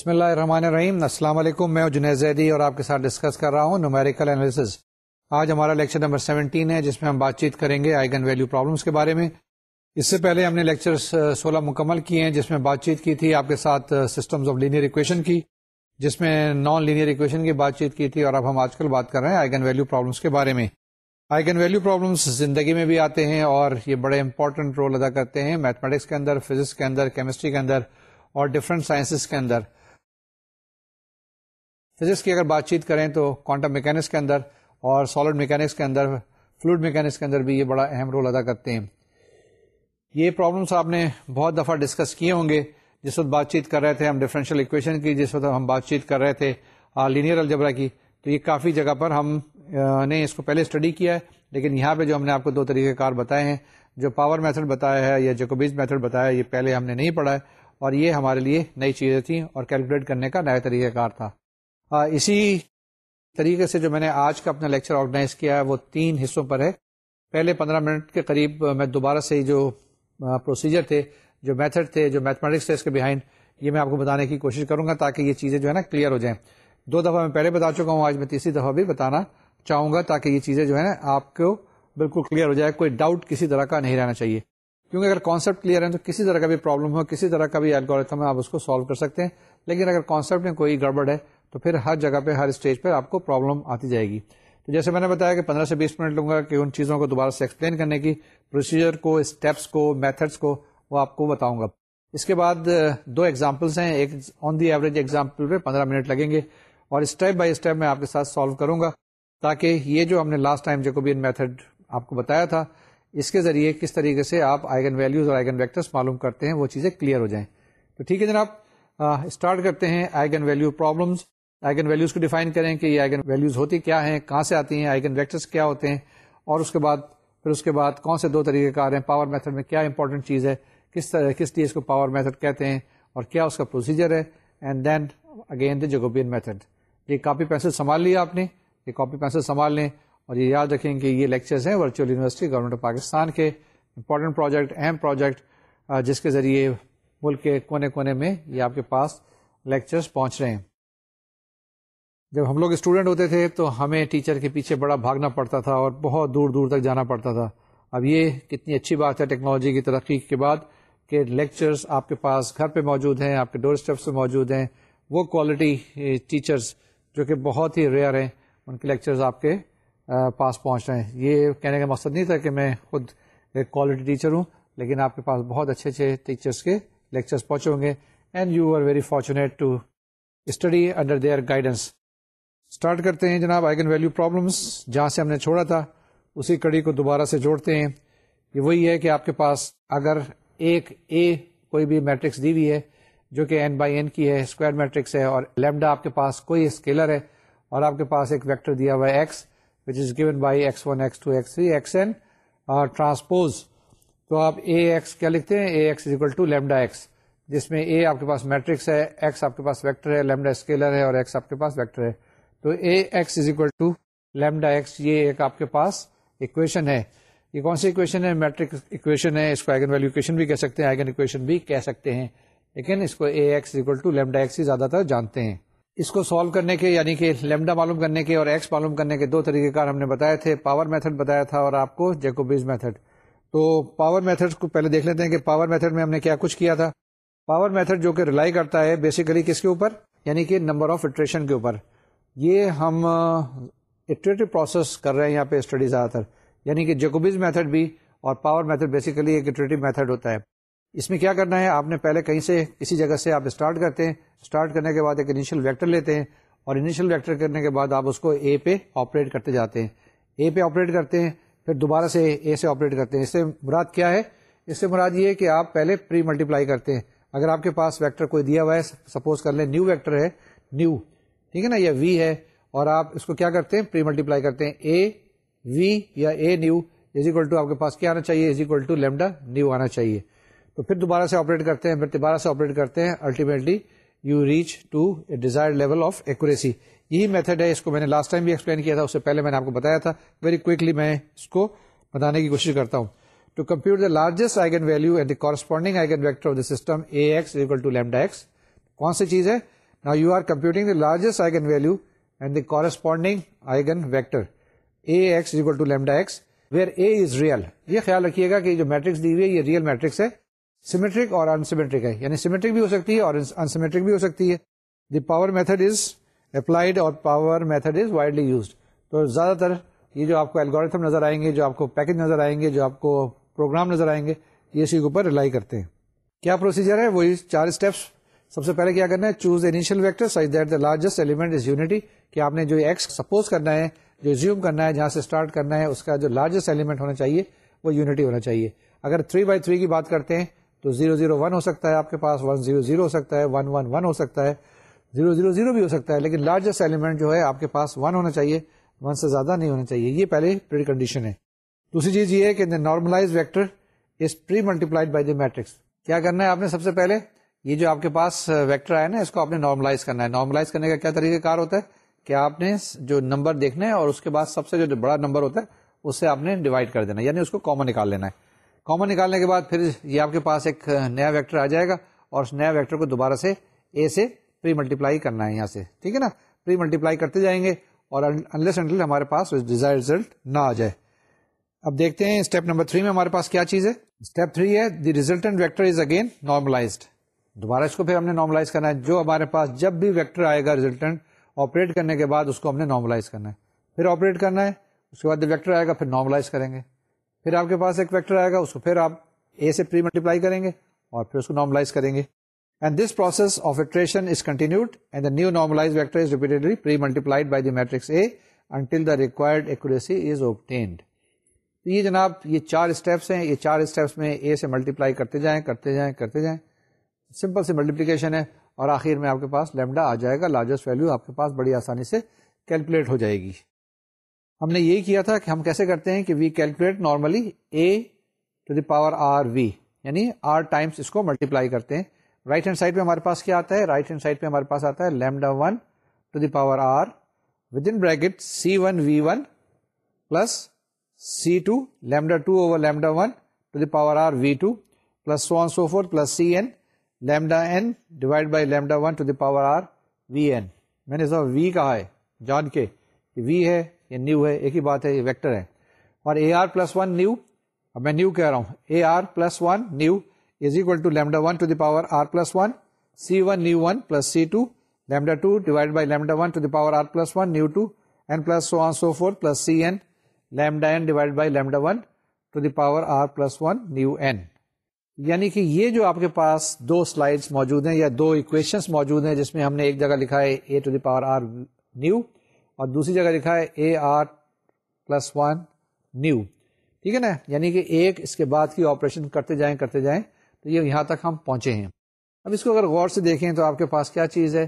بسم اللہ الرحمن الرحیم۔ السلام علیکم، میں جنید زیدی اور آپ کے ساتھ ڈسکس کر رہا ہوں نومیریکل انالیسز آج ہمارا لیکچر نمبر سیونٹین ہے، جس میں ہم بات چیت کریں گے آئیگن ویلیو پرابلمس کے بارے میں۔ اس سے پہلے ہم نے لیکچر سولہ مکمل کیے ہیں، جس میں بات چیت کی تھی، آپ کے ساتھ سسٹمز آف لینئر اکویشن کی، جس میں نان لینئر اکویشن کی بات چیت کی تھی اور اب ہم آج کل بات کر رہے ہیں آئیگن ویلیو پرابلمس کے بارے میں۔ آئیگن ویلیو پرابلمس زندگی میں بھی آتے ہیں اور یہ بڑے امپورٹنٹ رول ادا کرتے ہیں۔ میتھمیٹکس کے اندر فزکس کے اندر کیمسٹری کے اندر اور ڈفرنٹ سائنسز کے اندر۔ فزکس کی اگر بات چیت کریں تو کوانٹم میکینکس کے اندر اور سالڈ میکینکس کے اندر فلوڈ میکینکس کے اندر بھی یہ بڑا اہم رول ادا کرتے ہیں۔ یہ پرابلمس آپ نے بہت دفعہ ڈسکس کیے ہوں گے۔ جس وقت بات چیت کر رہے تھے ہم ڈفرینشیل اکویشن کی، جس وقت ہم بات چیت کر رہے تھے لینئر الجبرا کی، تو یہ کافی جگہ پر ہم نے اس کو پہلے اسٹڈی کیا ہے۔ لیکن یہاں پہ جو ہم نے آپ کو دو طریقے کار بتائے ہیں، جو پاور میتھڈ بتایا ہے یا جیکوبیز میتھڈ بتایا ہے، یہ پہلے ہم نے نہیں پڑھا ہے۔ اور یہ ہمارے لیے نئی چیزیں تھیں اور کیلکولیٹ کرنے کا نیا طریقہ کار تھا۔ ہاں، اسی طریقے سے جو میں نے آج کا اپنا لیکچر آرگنائز کیا ہے، وہ تین حصوں پر ہے۔ پہلے پندرہ منٹ کے قریب میں دوبارہ سے جو پروسیجر تھے، جو میتھڈ تھے، جو میتھمیٹکس تھے، اس کے بہائنڈ یہ میں آپ کو بتانے کی کوشش کروں گا تاکہ یہ چیزیں جو ہے نا کلیئر ہو جائیں۔ دو دفعہ میں پہلے بتا چکا ہوں، آج میں تیسری دفعہ بھی بتانا چاہوں گا تاکہ یہ چیزیں جو ہے نا آپ کو بالکل کلیئر ہو جائے۔ کوئی ڈاؤٹ کسی طرح کا نہیں رہنا چاہیے۔ کیونکہ اگر کانسیپٹ کلیئر ہے تو کسی طرح کا بھی پرابلم ہو، کسی طرح کا بھی الگوریتھم ہے، آپ اس کو سالو کر سکتے ہیں۔ لیکن اگر کانسیپٹ میں کوئی گڑبڑ ہے تو پھر ہر جگہ پہ، ہر اسٹیج پہ آپ کو پرابلم آتی جائے گی۔ تو جیسے میں نے بتایا کہ پندرہ سے بیس منٹ لوں گا کہ ان چیزوں کو دوبارہ سے ایکسپلین کرنے کی پروسیجر کو اسٹیپس کو میتھڈس کو، وہ آپ کو بتاؤں گا۔ اس کے بعد دو ایگزامپلس ہیں۔ ایک آن دی ایوریج ایگزامپل پہ پندرہ منٹ لگیں گے اور اسٹیپ بائی اسٹیپ میں آپ کے ساتھ سالو کروں گا تاکہ یہ جو ہم نے لاسٹ ٹائم جیکوبین میتھڈ آپ کو بتایا تھا، اس کے ذریعے کس طریقے سے آپ آئگن ویلیوز اور آئگن ویکٹرس معلوم کرتے ہیں، وہ چیزیں کلیئر ہو جائیں۔ تو ٹھیک ہے جناب اسٹارٹ کرتے ہیں eigen value problems eigen values کو ڈیفائن کریں کہ یہ آئگن ویلیوز ہوتی کیا ہیں، کہاں سے آتی ہیں آئگن ویکٹرس کیا ہوتے ہیں، اور اس کے بعد، پھر اس کے بعد کون سے دو طریقے کار ہیں پاور میتھڈ میں کیا امپورٹنٹ چیز ہے، کس طرح، کس لیے اس کو پاور میتھڈ کہتے ہیں، اور کیا اس کا پروسیجر ہے and then again the Jacobian method یہ کاپی پینسل سنبھال لیا آپ نے، یہ کاپی پینسل سنبھال لیں، اور یہ یاد رکھیں کہ یہ لیکچرز ہیں Virtual University government of Pakistan کے امپورٹنٹ پروجیکٹ اہم پروجیکٹ جس کے ذریعے ملک کے کونے کونے میں یہ آپ کے پاس لیکچرز پہنچ رہے ہیں۔ جب ہم لوگ اسٹوڈنٹ ہوتے تھے تو ہمیں ٹیچر کے پیچھے بڑا بھاگنا پڑتا تھا اور بہت دور دور تک جانا پڑتا تھا۔ اب یہ کتنی اچھی بات ہے ٹیکنالوجی کی ترقی کے بعد کہ لیکچرز آپ کے پاس گھر پہ موجود ہیں، آپ کے ڈور اسٹیپس پہ موجود ہیں۔ وہ کوالٹی ٹیچرز جو کہ بہت ہی ریئر ہیں، ان کے لیکچرز آپ کے پاس پہنچ رہے ہیں۔ یہ کہنے کا مقصد نہیں تھا کہ میں خود ایک کوالٹی ٹیچر ہوں، لیکن آپ کے پاس بہت اچھے اچھے ٹیچرس کے لیکچرس پہنچے ہوں گے۔ And you are very fortunate to study under their guidance start کرتے ہیں جناب آئگن ویلیو پرابلمس جہاں سے ہم نے چھوڑا تھا، اسی کڑی کو دوبارہ سے جوڑتے ہیں۔ یہ وہی ہے کہ آپ کے پاس اگر ایک اے کوئی بھی میٹرکس دی ہوئی ہے، جو کہ این بائی این کی ہے، اسکوائر میٹرکس ہے، اور لیمڈا آپ کے پاس کوئی اسکیلر ہے، اور آپ کے پاس ایک ویکٹر دیا ہوا ہے X which is given by X one X two X three X N اور ٹرانسپوز تو آپ اے ایکس کیا لکھتے ہیں؟ A X equal to lambda X جس میں اے آپ کے پاس میٹرکس ہے ایکس آپ کے پاس ویکٹر ہے، لیمڈا اسکیلر ہے، اور ایکس آپ کے پاس ویکٹر ہے۔ تو A X is equal to lambda X یہ ایک آپ کے پاس اکویشن ہے۔ یہ کون سی اکویشن ہے؟ میٹرک اکویشن ہے۔ اس کو آئگن ویلو اکویشن بھی کہہ سکتے ہیں آئگن اکویشن بھی کہہ سکتے ہیں۔ لیکن اس کو A X equal to lambda X ہی زیادہ تر جانتے ہیں۔ اس کو سالو کرنے کے یعنی کہ لیمڈا معلوم کرنے کے اور ایکس معلوم کرنے کے دو طریقے کار ہم نے بتایا تھے۔ پاور میتھڈ بتایا تھا اور آپ کو جیکوبیز میتھڈ تو پاور میتھڈ کو پہلے دیکھ لیتے ہیں کہ پاور میتھڈ میں ہم نے کیا کچھ کیا تھا۔ پاور میتھڈ جو کہ ریلائی کرتا ہے بیسیکلی کس کے اوپر؟ یعنی کہ نمبر آف اٹریشن کے اوپر۔ یہ ہم اٹریٹو پروسیس کر رہے ہیں یہاں پہ اسٹڈی زیادہ تر۔ یعنی کہ جیکوبیز میتھڈ بھی اور پاور میتھڈ بیسیکلی ایک اٹریٹو میتھڈ ہوتا ہے۔ اس میں کیا کرنا ہے؟ آپ نے پہلے کہیں سے کسی جگہ سے آپ اسٹارٹ کرتے ہیں۔ اسٹارٹ کرنے کے بعد ایک انیشل ویکٹر لیتے ہیں اور انیشل ویکٹر کرنے کے بعد آپ اس کو اے پہ آپریٹ کرتے جاتے ہیں۔ اے پہ آپریٹ کرتے ہیں، پھر دوبارہ سے اے سے آپریٹ کرتے ہیں۔ اس سے مراد کیا ہے؟ اس سے مراد یہ ہے کہ آپ پہلے پری ملٹیپلائی کرتے ہیں۔ اگر آپ کے پاس ویکٹر کوئی دیا ہوا ہے سپوز کر لیں نیو ویکٹر ہے نیو ٹھیک ہے نا؟ یا وی ہے اور آپ اس کو کیا کرتے ہیں؟ پری ملٹیپلائی کرتے ہیں. اے وی یا A nu is equal to آپ کے پاس کیا آنا چاہیے؟ Is equal to lambda nu آنا چاہیے۔ تو پھر دوبارہ سے آپریٹ کرتے ہیں، پھر دوبارہ سے آپریٹ کرتے ہیں ultimately you reach to a desired level of accuracy یہی میتھڈ ہے، اس کو میں نے لاسٹ ٹائم بھی ایکسپلین کیا تھا، اس سے پہلے میں نے آپ کو بتایا تھا۔ ویری کوکلی میں اس کو بتانے کی کوشش کرتا ہوں۔ To compute the largest eigenvalue and the corresponding eigenvector of the system A X equal to lambda X کون سی چیز ہے؟ نا you are computing the largest eigenvalue and the corresponding eigenvector A X equal to lambda X where A is real یہ خیال رکھیے گا کہ جو میٹرکس دی ہوئی ہے یہ ریئل میٹرکس ہے سیمیٹرک اور انسیمیٹرک ہے یعنی سیمیٹرک بھی ہو سکتی ہے اور انسیمیٹرک بھی ہو سکتی ہے the power method is applied اور power method is widely used تو زیادہ تر یہ جو آپ کو الگوریتھم نظر آئیں گے جو آپ کو پیکج نظر آئیں گے جو آپ کو پروگرام نظر آئیں گے یہ اسی کے اوپر ریلائی کرتے ہیں کیا پروسیجر ہے وہی چار اسٹیپس سب سے پہلے کیا کرنا ہے؟ Choose initial vector such that the largest element is unity کہ آپ نے جو ایکس سپوز کرنا ہے، جو زیوم کرنا ہے، جہاں سے اسٹارٹ کرنا ہے، اس کا جو لارجسٹ ایلیمنٹ ہونا چاہیے، وہ یونٹی ہونا چاہیے۔ اگر 3 بائی تھری کی بات کرتے ہیں، تو زیرو زیرو ون ہو سکتا ہے آپ کے پاس ون زیرو زیرو ہو سکتا ہے ون ون ون ہو سکتا ہے۔ زیرو زیرو زیرو بھی ہو سکتا ہے، لیکن لارجسٹ ایلیمنٹ جو ہے، آپ کے پاس ون ہونا چاہیے ون سے زیادہ نہیں ہونا چاہیے۔ یہ پہلے پری کنڈیشن ہے۔ دوسری چیز یہ ہے کہ normalise vector is pre multiplied by the matrix کیا کرنا ہے آپ نے سب سے پہلے؟ یہ جو آپ کے پاس ویکٹر آیا نا، اس کو آپ نے نارملائز کرنا ہے. نارملائز کرنے کا کیا طریقہ کار ہوتا ہے؟ کہ آپ نے جو نمبر دیکھنا ہے اور اس کے بعد سب سے جو بڑا نمبر ہوتا ہے اس سے آپ نے ڈیوائڈ کر دینا یعنی اس کو کامن نکال لینا ہے. کامن نکالنے کے بعد پھر یہ آپ کے پاس ایک نیا ویکٹر آ جائے گا اور اس نیا ویکٹر کو دوبارہ سے اے سے پری ملٹیپلائی کرنا ہے یہاں سے. ٹھیک ہے نا؟ پری ملٹیپلائی کرتے جائیں گے اور انلیس انٹل ہمارے پاس ڈیزائر ریزلٹ نہ آ جائے. اب دیکھتے ہیں اسٹیپ نمبر تھری میں ہمارے پاس کیا چیز ہے؟ اسٹیپ تھری ہے the resultant vector is again normalized دوبارہ اس کو پھر ہم نے نارملائز کرنا ہے۔ جو ہمارے پاس جب بھی ویکٹر آئے گا ریزلٹنٹ آپریٹ کرنے کے بعد اس کو ہم نے نارملائز کرنا ہے۔ پھر آپریٹ کرنا ہے، اس کے بعد ویکٹر آئے گا، پھر نارملائز کریں گے۔ پھر آپ کے پاس ایک ویکٹر آئے گا، اس کو پھر آپ اے سے پری ملٹیپلائی کریں گے اور پھر اس کو نارملائز کریں گے۔ And this process of iteration is continued and the new normalise vector is repeatedly pre multiplied by the matrix A until the required accuracy is obtained یہ جناب، یہ چار اسٹیپس ہیں۔ یہ چار اسٹیپس میں اے سے ملٹیپلائی کرتے جائیں کرتے جائیں کرتے جائیں۔ سمپل سی ملٹیپلیکیشن ہے اور آخر میں آپ کے پاس لیمڈا آ جائے گا لارجسٹ ویلو آپ کے پاس بڑی آسانی سے کیلکولیٹ ہو جائے گی۔ ہم نے یہی کیا تھا کہ ہم کیسے کرتے ہیں کہ we calculate normally A to the power R V یعنی آر ٹائمس اس کو ملٹیپلائی کرتے ہیں۔ رائٹ ہینڈ سائڈ پہ ہمارے پاس کیا آتا ہے؟ رائٹ ہینڈ سائڈ پہ ہمارے پاس آتا ہے lambda one to the power R with in bracket C one V one plus C two lambda two over lambda one to the power R V two plus so so forth plus C N lambda N divide by lambda one to the power R V N. میں نے وی کہا ہے، جان کے وی ہے یہ new ہے، ایک ہی بات ہے، یہ ویکٹر ہے اور A R plus one nu, اب میں نیو کہہ رہا ہوں۔ A R plus one nu is equal to lambda one to the power R plus one, C one nu one plus C two, lambda two divide by lambda one to the power R plus one, nu two, N plus so on so forth plus C N, lambda N divide by lambda one to the power R plus one nu N. یعنی کہ یہ جو آپ کے پاس دو slides موجود ہیں یا دو equations موجود ہیں جس میں ہم نے ایک جگہ لکھا ہے A to the power R nu اور دوسری جگہ لکھا ہے A R plus one nu ٹھیک ہے نا؟ یعنی کہ ایک اس کے بعد کی آپریشن کرتے جائیں کرتے جائیں تو یہ یہاں تک ہم پہنچے ہیں۔ اب اس کو اگر غور سے دیکھیں تو آپ کے پاس کیا چیز ہے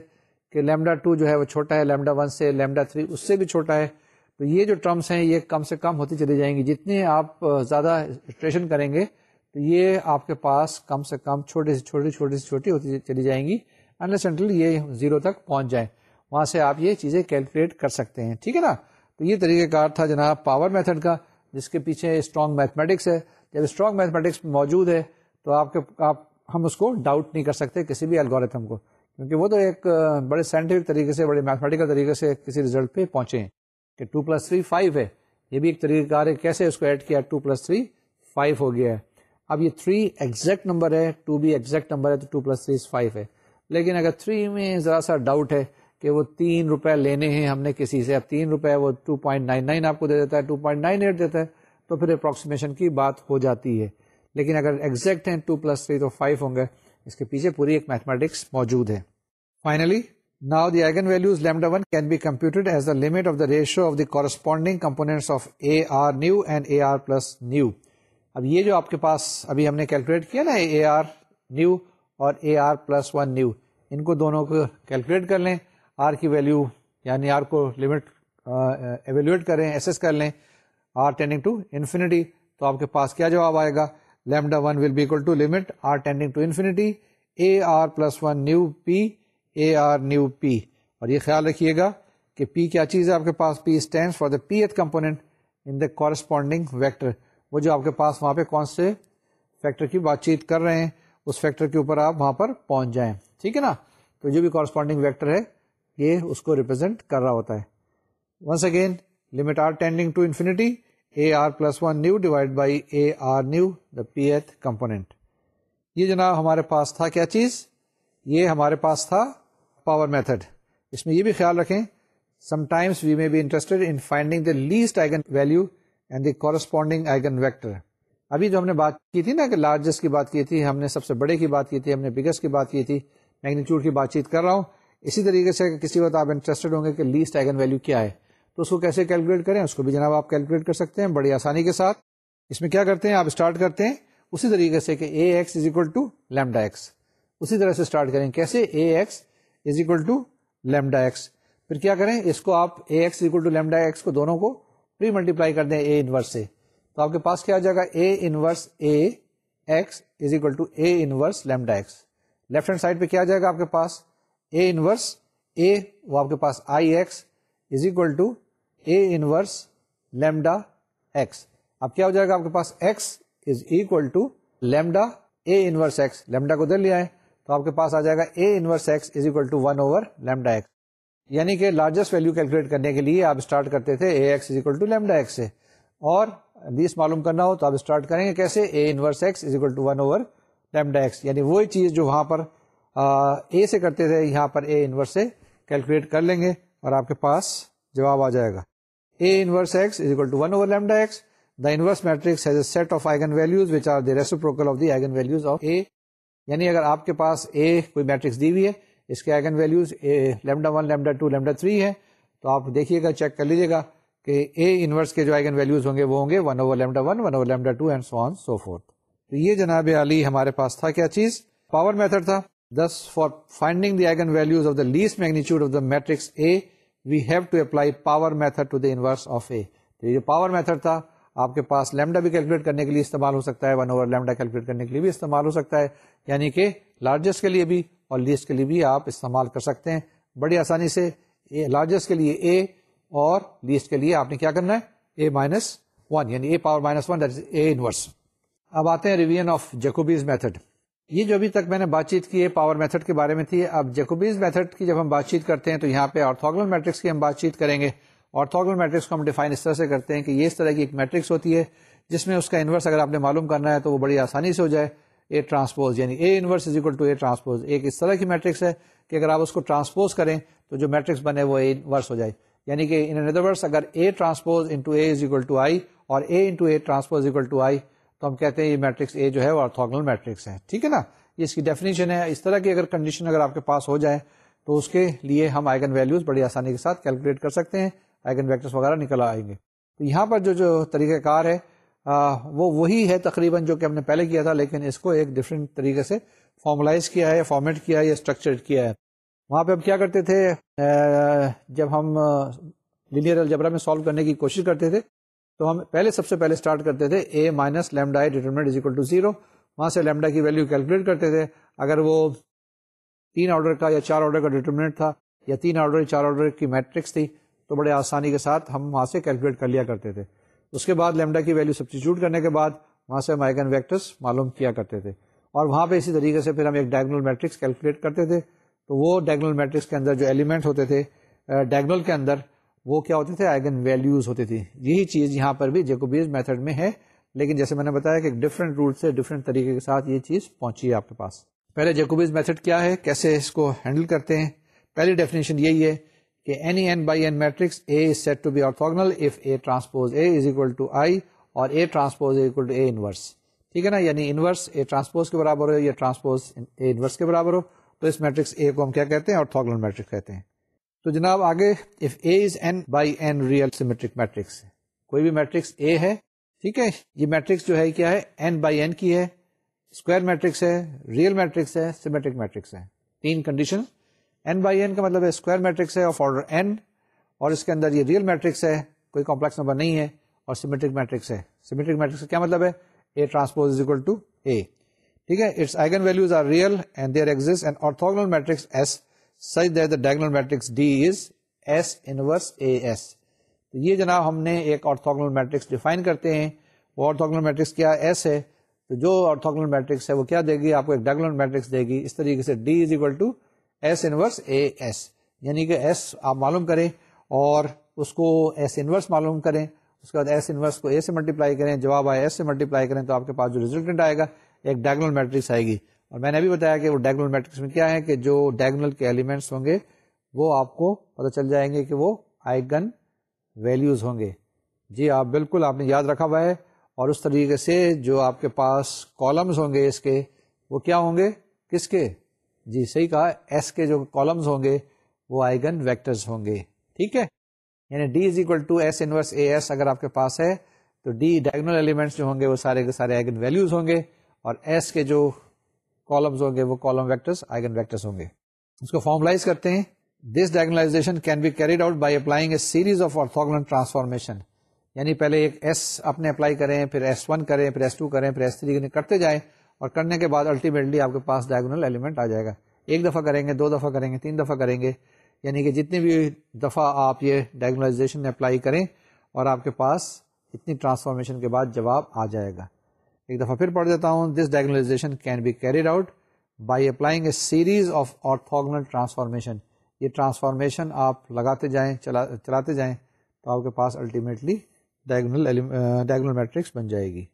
کہ لیمڈا ٹو جو ہے وہ چھوٹا ہے لیمڈا ون سے لیمڈا تھری اس سے بھی چھوٹا ہے۔ تو یہ جو ٹرمس ہیں یہ کم سے کم ہوتی چلی جائیں گی۔ جتنے آپ زیادہ اسٹریشن کریں گے تو یہ آپ کے پاس کم سے کم چھوٹے سے چھوٹی چھوٹی سے چھوٹی ہوتی چلی جائیں گی انٹل یہ زیرو تک پہنچ جائیں۔ وہاں سے آپ یہ چیزیں کیلکولیٹ کر سکتے ہیں، ٹھیک ہے نا؟ تو یہ طریقہ کار تھا جناب پاور میتھڈ کا، جس کے پیچھے اسٹرانگ میتھمیٹکس ہے۔ جب اسٹرانگ میتھمیٹکس موجود ہے تو آپ کے، آپ، ہم اس کو ڈاؤٹ نہیں کر سکتے کسی بھی الگوریتھم کو، کیونکہ وہ تو ایک بڑے سائنٹیفک طریقے سے، بڑے میتھمیٹیکل طریقے سے کسی ریزلٹ پہ پہنچے ہیں کہ ٹو پلس تھری فائیو ہے۔ یہ بھی ایک طریقہ کار ہے، کیسے اس کو ایڈ کیا؟ ٹو پلس تھری فائیو ہو گیا ہے۔ اب یہ تھری ایگزیکٹ نمبر ہے ٹو بھی ایگزیکٹ نمبر ہے تو ٹو پلس تھری فائیو ہے۔ لیکن اگر تھری میں ذرا سا ڈاؤٹ ہے کہ وہ تین روپے لینے ہیں ہم نے کسی سے، اب تین روپے وہ ٹو پوائنٹ نائن نائن آپ کو دے دیتا ہے ٹو پوائنٹ نائن ایٹ دیتا ہے، تو پھر اپروکسیمیشن کی بات ہو جاتی ہے۔ لیکن اگر ایگزیکٹ ہیں ٹو پلس تھری تو فائیو ہوں گے۔ اس کے پیچھے پوری ایک میتھمیٹکس موجود ہے۔ Finally now the eigenvalues lambda one can be computed as the limit of the ratio of the corresponding components of A R nu and A R plus nu اب یہ جو آپ کے پاس ابھی ہم نے کیلکولیٹ کیا نا اے آر نیو اور A R plus one nu ان کو دونوں کو کیلکولیٹ کر لیں۔ آر کی ویلو یعنی آر کو لمٹ ایویلویٹ کریں ایسس کر لیں۔ آر ٹینڈنگ ٹو انفینٹی تو آپ کے پاس کیا جواب آئے گا؟ Lambda one will be equal to limit R tending to infinity A R plus one nu P A R nu P اور یہ خیال رکھیے گا کہ پی کیا چیز ہے آپ کے پاس؟ P stand for the P th component in the corresponding vector وہ جو آپ کے پاس وہاں پہ کون سے فیکٹر کی بات چیت کر رہے ہیں، اس فیکٹر کے اوپر آپ وہاں پر پہنچ جائیں۔ ٹھیک ہے نا؟ تو جو بھی کورسپونڈنگ ویکٹر ہے، یہ اس کو ریپرزینٹ کر رہا ہوتا ہے۔ Once again limit R tending to infinity A R plus one nu divide by A R nu the P th component یہ جناب ہمارے پاس تھا کیا چیز؟ یہ ہمارے پاس تھا پاور میتھڈ اس میں یہ بھی خیال رکھیں sometimes we may be interested in finding the least eigenvalue and the corresponding eigenvector ابھی جو ہم نے بات کی تھی نا کہ لارجسٹ کی بات کی تھی، ہم نے سب سے بڑے کی بات کی تھی، ہم نے بگیسٹ کی بات کی تھی میگنیچیوڈ کی بات چیت کر رہا ہوں۔ اسی طریقے سے کسی وقت آپ انٹرسٹڈ ہوں گے کہ لیسٹ آئگن ویلو کیا ہے، تو اس کو کیسے کیلکولیٹ کریں؟ اس کو بھی جناب آپ کیلکولیٹ کر سکتے ہیں بڑی آسانی کے ساتھ۔ اس میں کیا کرتے ہیں؟ آپ اسٹارٹ کرتے ہیں اسی طریقے سے کہ A X is equal to lambda X اسی طرح سے اسٹارٹ کریں۔ کیسے؟ A X is equal to lambda X پھر کیا کریں؟ اس کو آپ A X equal to lambda X کو دونوں کو پری ملٹیپلائی کر دیں اے انورس سے۔ تو آپ کے پاس کیا آ جائے گا؟ A inverse A X is equal to A inverse lambda X left hand side پہ کیا جائے گا آپ کے پاس؟ اے انورس اے وہ آپ کے پاس I X is equal to A inverse lambda X اب کیا ہو جائے گا؟ آپ کے پاس X is equal to lambda A inverse X lambda کو دے لیا ہے تو آپ کے پاس آ جائے گا A inverse X is equal to one over lambda X یعنی کہ لارجسٹ ویلو کیلکولیٹ کرنے کے لیے آپ اسٹارٹ کرتے تھے A X is equal to lambda X سے۔ اور لیس معلوم کرنا ہو تو آپ اسٹارٹ کریں گے کیسے؟ A inverse X is equal to one over lambda X یعنی وہی چیز جو وہاں پر اے سے کرتے تھے، یہاں پر اے انورس سے کیلکولیٹ کر لیں گے اور آپ کے پاس جواب آ جائے گا۔ A inverse X is equal to one over lambda X the inverse matrix has a set of eigen values which are the reciprocal of the eigen values of A یعنی اگر آپ کے پاس اے کوئی میٹرکس دی ہوئی ہے اس کے eigen values lambda one lambda two lambda three ہے تو آپ دیکھیے گا چیک کر لیجیے گا کہ اے انورس کے جو آئگن ویلوز ہوں گے، وہ ہوں گے one over lambda one one over lambda two and so on so forth تو یہ جناب علی ہمارے پاس تھا کیا چیز؟ پاور میتھڈ تھا. This for finding the eigen values of the least magnitude of the matrix A we have to apply power method to the inverse of A تو یہ جو پاور میتھڈ تھا، آپ کے پاس لیمڈا بھی کیلکولیٹ کرنے کے لیے استعمال ہو سکتا ہے ون اوور لیمڈا کیلکولیٹ کرنے کے لیے بھی استعمال ہو سکتا ہے. یعنی کہ لارجسٹ کے لیے بھی اور لیسٹ کے لیے بھی آپ استعمال کر سکتے ہیں۔ بڑی آسانی سے لارجسٹ کے لیے اے اور لیسٹ کے لیے آپ نے کیا کرنا ہے؟ اے مائنس ون یعنی A power minus one A inverse اب آتے ہیں ریویژن آف جیکوبیز میتھڈ یہ جو ابھی تک میں نے بات چیت کی ہے پاور میتھڈ کے بارے میں تھی، اب جیکوبیز میتھڈ کی جب ہم بات چیت کرتے ہیں تو یہاں پہ آرتھوگل میٹرکس کی ہم بات چیت کریں گے۔ آرتھوگل میٹرکس کو ہم ڈیفائن اس طرح سے کرتے ہیں کہ یہ اس طرح کی ایک میٹرکس ہوتی ہے، جس میں اس کا انورس اگر آپ نے معلوم کرنا ہے تو وہ بڑی آسانی سے ہو جائے۔ اے ٹرانسپوز یعنی A inverse is equal to A transpose ایک اس طرح کی میٹرکس ہے کہ اگر آپ اس کو ٹرانسپوز کریں تو جو میٹرکس بنے وہ اے انورس ہو جائے. یعنی کہ ان ادر ورس اگر A transpose into A is equal to I اور A into A transpose equal to I تو ہم کہتے ہیں یہ میٹرکس اے جو ہے وہ آرتھوگنل میٹرکس ہے. ٹھیک ہے نا؟ یہ اس کی ڈیفینیشن ہے. اس طرح کی اگر کنڈیشن اگر آپ کے پاس ہو جائے تو اس کے لیے ہم آئگن ویلوز بڑی آسانی کے ساتھ کیلکولیٹ کر سکتے ہیں. آئگن ویکٹرس وغیرہ نکل آئیں گے. تو یہاں پر جو جو طریقہ کار ہے وہ وہی ہے تقریباً جو کہ ہم نے پہلے کیا تھا، لیکن اس کو ایک ڈفرینٹ طریقے سے فارملائز کیا ہے فارمیٹ کیا ہے یا اسٹرکچر کیا ہے۔ وہاں پہ ہم کیا کرتے تھے؟ جب ہم لینئر الجبرا میں سالو کرنے کی کوشش کرتے تھے، تو ہم پہلے سب سے پہلے اسٹارٹ کرتے تھے A minus lambda determinant is equal to zero وہاں سے لیمڈا کی ویلو کیلکولیٹ کرتے تھے۔ اگر وہ تین آرڈر کا یا چار آرڈر کا ڈیٹرمنٹ تھا یا تین آرڈر یا چار آرڈر کی میٹرکس تھی، تو بڑے آسانی کے ساتھ ہم وہاں سے کیلکولیٹ کر لیا کرتے تھے۔ اس کے بعد لیمڈا کی ویلو سبسٹیچیوٹ کرنے کے بعد وہاں سے ہم آئگن ویکٹرس معلوم کیا کرتے تھے۔ اور وہاں پہ اسی طریقے سے پھر ہم ایک ڈائگنل میٹرکس کیلکولیٹ کرتے تھے۔ تو وہ ڈائگنل میٹرکس کے اندر جو ایلیمنٹ ہوتے تھے ڈائگنل کے اندر وہ کیا ہوتے تھے؟ آئگن ویلوز ہوتی تھی یہی چیز یہاں پر بھی جیکوبیز میتھڈ میں ہے۔ لیکن جیسے میں نے بتایا کہ ڈفرنٹ روٹ سے ڈفرنٹ طریقے کے ساتھ یہ چیز پہنچی ہے آپ کے پاس۔ پہلے جیکوبیز میتھڈ کیا ہے؟ کیسے اس کو ہینڈل کرتے ہیں؟ پہلی ڈیفینیشن یہی ہے کہ any N by N matrix A is set to be orthogonal if A transpose A is equal to I اور A transpose equal to A inverse ٹھیک ہے نا؟ یعنی انورس اے ٹرانسپوز کے برابر ہو یا ٹرانسپوز اے انورس کے برابر ہو، تو اس میٹرکس اے کو ہم کیا کہتے ہیں؟ آرتھوگنل میٹرکس کہتے ہیں۔ تو جناب آگے if A is N by N real symmetric matrix کوئی بھی میٹرکس اے ہے، ٹھیک ہے؟ یہ میٹرکس جو ہے کیا ہے؟ این بائی این کی ہے۔ اسکوائر میٹرکس ہے ریئل میٹرکس ہے سیمیٹرک میٹرکس ہے۔ تین کنڈیشن این بائی این کا مطلب ہے اسکوائر میٹرکس ہے آف آرڈر این اور اس کے اندر یہ ریئل میٹرکس ہے، کوئی کمپلیکس نمبر نہیں ہے اور سیمیٹرک میٹرکس ہے۔ سیمیٹرک میٹرکس کا کیا مطلب ہے؟ A transpose is equal to A ٹھیک ہے؟ Its eigen values are real and there exist an orthogonal matrix S such that the diagonal matrix D is S inverse A S تو یہ جناب ہم نے ایک آرتھوگنل میٹرکس ڈیفائن کرتے ہیں۔ وہ آرتھوگنل میٹرکس کیا ایس ہے؟ تو جو آرتھوگنل میٹرکس ہے وہ کیا دے گی؟ آپ کو ایک ڈائگنل میٹرکس دے گی۔ اس طریقے سے D is equal to S inverse A S یعنی کہ ایس آپ معلوم کریں اور اس کو ایس انورس معلوم کریں، اس کے بعد ایس انورس کو اے سے ملٹیپلائی کریں، جواب آئے ایس سے ملٹیپلائی کریں تو آپ کے پاس جو ریزلٹنٹ آئے گا، ایک ڈائگنل میٹرکس آئے گی۔ اور میں نے ابھی بتایا کہ وہ ڈائگنل میٹرکس میں کیا ہے کہ جو ڈائگنل کے ایلیمنٹس ہوں گے، وہ آپ کو پتہ چل جائیں گے کہ وہ آئیگن ویلیوز ہوں گے۔ جی آپ بالکل، آپ نے یاد رکھا ہوا ہے۔ اور اس طریقے سے جو آپ کے پاس کالمز ہوں گے اس کے، وہ کیا ہوں گے؟ کس کے؟ جی صحیح کہا۔ ایس کے جو کالمز ہوں گے، وہ آئیگن ویکٹرز ہوں گے۔ ٹھیک ہے؟ یعنی D is equal to S inverse A S اگر آپ کے پاس ہے، تو ڈی ڈائگنل ایلیمنٹس جو ہوں گے، وہ سارے کے سارے آئگن ویلوز ہوں گے۔ اور ایس کے جو کالمز ہوں گے، وہ کالم ویکٹرس آئگن ویکٹرس ہوں گے۔ اس کو فارملائز کرتے ہیں۔ This diagonalization can be carried out by applying a series of orthogonal transformation یعنی پہلے ایک ایس اپنے اپلائی کریں، پھر ایس ون کریں، پھر ایس ٹو کریں، پھر ایس تھری کرتے جائیں۔ اور کرنے کے بعد الٹیمیٹلی آپ کے پاس ڈائگنل ایلیمنٹ آ جائے گا۔ ایک دفعہ کریں گے، دو دفعہ کریں گے، تین دفعہ کریں گے۔ یعنی کہ جتنی بھی دفعہ آپ یہ ڈائگنلائزیشن اپلائی کریں اور آپ کے پاس اتنی ٹرانسفارمیشن کے بعد جواب آ جائے گا۔ ایک دفعہ پھر پڑھ دیتا ہوں۔ This diagonalization can be carried out by applying a series of orthogonal transformation یہ ٹرانسفارمیشن آپ لگاتے جائیں چلاتے جائیں تو آپ کے پاس الٹیمیٹلی ڈائگنل ڈائگنل میٹرکس بن جائے گی۔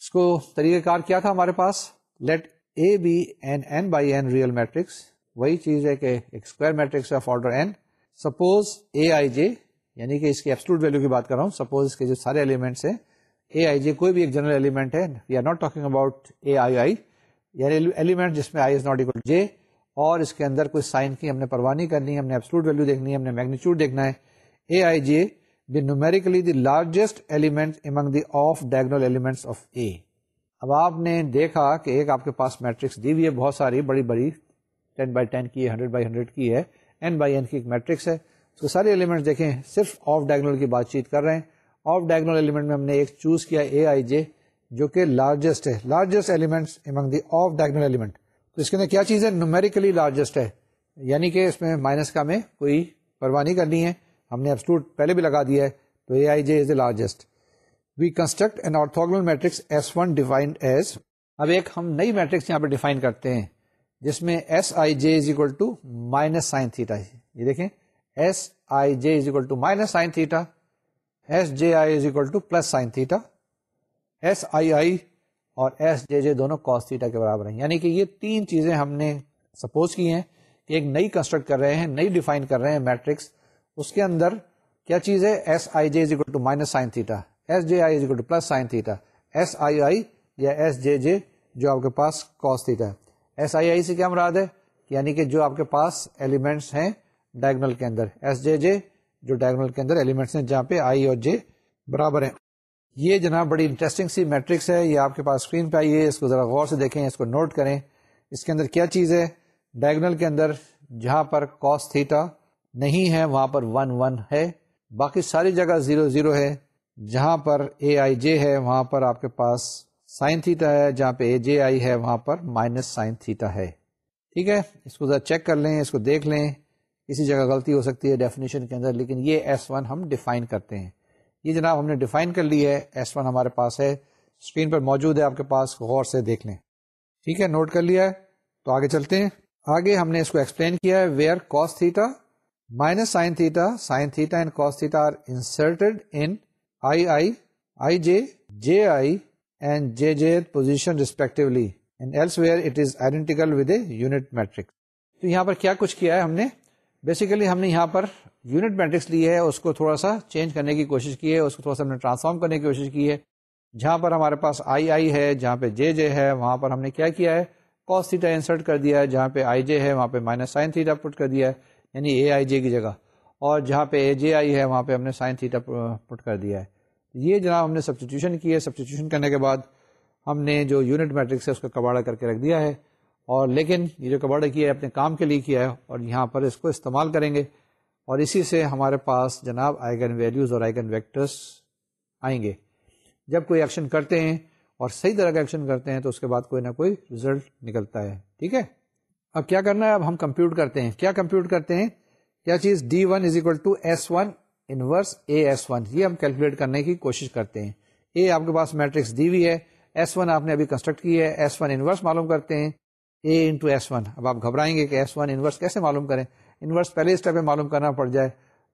اس کو طریقہ کار کیا تھا ہمارے پاس؟ Let A be an N by N real matrix وہی چیز ہے کہ ایک square matrix of order N suppose A I J یعنی کہ اس کی ایبسلوٹ ویلو کی بات کر رہا ہوں. سپوز اس کے جو سارے ایلیمنٹس ہیں اے آئی جے کوئی بھی ایک جنرل ایلیمنٹ ہے we are not talking about A I I یعنی ایلیمنٹ جس میں آئی از ناٹ اکول جے اور اس کے اندر کوئی سائن کی ہم نے پرواہ نہیں کرنی ہے ہم نے ایبسلوٹ ویلو دیکھنی ہے، ہم نے میگنیچیوڈ دیکھنا ہے. A I J be numerically the largest element among the off diagonal elements of A اب آپ نے دیکھا کہ ایک آپ کے پاس میٹرکس دی ہوئی ہے، بہت ساری، بڑی بڑی ٹین بائی ٹین کی ہے ہنڈریڈ بائی ہنڈریڈ کی ہے این بائی این کی ایک میٹرکس ہے۔ اس کے سارے ایلیمنٹ دیکھیں، صرف آف ڈائگنل کی بات چیت کر رہے ہیں۔ آف ڈائگنل ایلیمنٹ میں ہم نے ایک چوز کیا اے آئی جے جو کہ لارجسٹ ہے۔ Largest element among the off diagonal element تو اس کے اندر کیا چیز ہے؟ نومیریکلی لارجسٹ ہے۔ یعنی کہ اس میں مائنس کا میں کوئی پرواہ نہیں کرنی ہے۔ ہم نے ابسٹوٹ پہلے بھی لگا دیا ہے، تو A I J is a largest we construct an orthogonal matrix S one defined as اب ایک ہم نئی میٹرکس یہاں پہ ڈیفائن کرتے ہیں، جس میں S I J is equal to minus sine theta یہ دیکھیں S I J is equal to minus sine theta S J I is equal to plus sine theta S I I اور S جے جے دونوں cos theta کے برابر ہیں۔ یعنی کہ یہ تین چیزیں ہم نے سپوز کی ہیں کہ ایک نئی کنسٹرکٹ کر رہے ہیں، نئی ڈیفائن کر رہے ہیں میٹرکس اس کے اندر کیا چیز ہے؟ S I J is equal to minus sine theta S J I to plus sine theta S I I یا ایس جے جے جو آپ کے پاس کاس تھیٹا ہے. ایس آئی آئی سے کیا مراد ہے؟ یعنی کہ جو آپ کے پاس ایلیمنٹس ہیں ڈائگنل کے اندر. ایس جے جے جو ڈائگنل کے اندر ایلیمنٹس ہیں، جہاں پہ آئی اور جے برابر ہیں. یہ جناب بڑی انٹرسٹنگ سی میٹرکس ہے. یہ آپ کے پاس اسکرین پہ آئیے اس کو ذرا غور سے دیکھیں، اس کو نوٹ کریں. اس کے اندر کیا چیز ہے؟ ڈائگنل کے اندر جہاں پر کاس تھیٹا نہیں ہے، وہاں پر ون ون ہے. باقی ساری جگہ زیرو زیرو ہے. جہاں پر اے آئی جے ہے، وہاں پر آپ کے پاس سائن تھیٹا ہے، جہاں پہ اے جے آئی ہے، وہاں پر مائنس سائن تھیٹا ہے۔ ٹھیک ہے؟ اس کو ذرا چیک کر لیں، اس کو دیکھ لیں۔ کسی جگہ غلطی ہو سکتی ہے ڈیفینیشن کے اندر، لیکن یہ ایس ون ہم ڈیفائن کرتے ہیں۔ یہ جناب ہم نے ڈیفائن کر لی ہے ایس ون ہمارے پاس ہے۔ اسکرین پر موجود ہے آپ کے پاس، غور سے دیکھ لیں۔ ٹھیک ہے؟ نوٹ کر لیا ہے۔ تو آگے چلتے ہیں۔ آگے ہم نے اس کو ایکسپلین کیا ہے where cos theta minus sine theta sine theta and cos theta are inserted in I I I J J I and J J position respectively elsewhere it is identical with a unit matrix تو یہاں پر کیا کچھ کیا ہے ہم نے؟ Basically ہم نے یہاں پر یونٹ میٹرکس لی ہے، اس کو تھوڑا سا چینج کرنے کی کوشش کی ہے، اس کو تھوڑا سا ہم نے ٹرانسفارم کرنے کی کوشش کی ہے۔ جہاں پر ہمارے پاس آئی آئی ہے، جہاں پہ جے جے ہے، وہاں پر ہم نے کیا کیا ہے؟ کاس تھیٹا انسرٹ کر دیا ہے، جہاں پہ آئی جے ہے، وہاں پہ مائنس سائن تھیٹا پٹ کر دیا ہے یعنی اے آئی جے کی جگہ۔ اور جہاں پہ اے جے آئی ہے، وہاں پہ ہم نے سائن تھیٹا پٹ کر دیا ہے۔ یہ جناب ہم نے سبسٹیوشن کی ہے۔ سبسٹیوشن کرنے کے بعد ہم نے جو یونٹ میٹرکس ہے اس کا کباڑا کر کے رکھ دیا ہے۔ اور لیکن یہ جو کباڑا کیا ہے اپنے کام کے لیے کیا ہے اور یہاں پر اس کو استعمال کریں گے۔ اور اسی سے ہمارے پاس جناب آئیگن ویلیوز اور آئیگن ویکٹرس آئیں گے۔ جب کوئی ایکشن کرتے ہیں اور صحیح طرح کا ایکشن کرتے ہیں تو اس کے بعد کوئی نہ کوئی ریزلٹ نکلتا ہے۔ ٹھیک ہے؟ اب کیا کرنا ہے؟ اب ہم کمپیوٹ کرتے ہیں۔ کیا کمپیوٹ کرتے ہیں؟ کیا چیز؟ D one is equal to S one inverse A S one, یہ ہم کیلکولیٹ کرنے کی کوشش کرتے ہیں۔ اے آپ کے پاس میٹرکس دی ہوئی ہے، ایس ون آپ نے ابھی کنسٹرکٹ کی ہے، ایس ون انورس معلوم کرتے ہیں۔ اے انٹو ایس ون، اب آپ گھبرائیں گے کہ ایس ون انورس کیسے معلوم کریں۔ انورس پہلے اسٹیپ میں معلوم کرنا پڑ جائے۔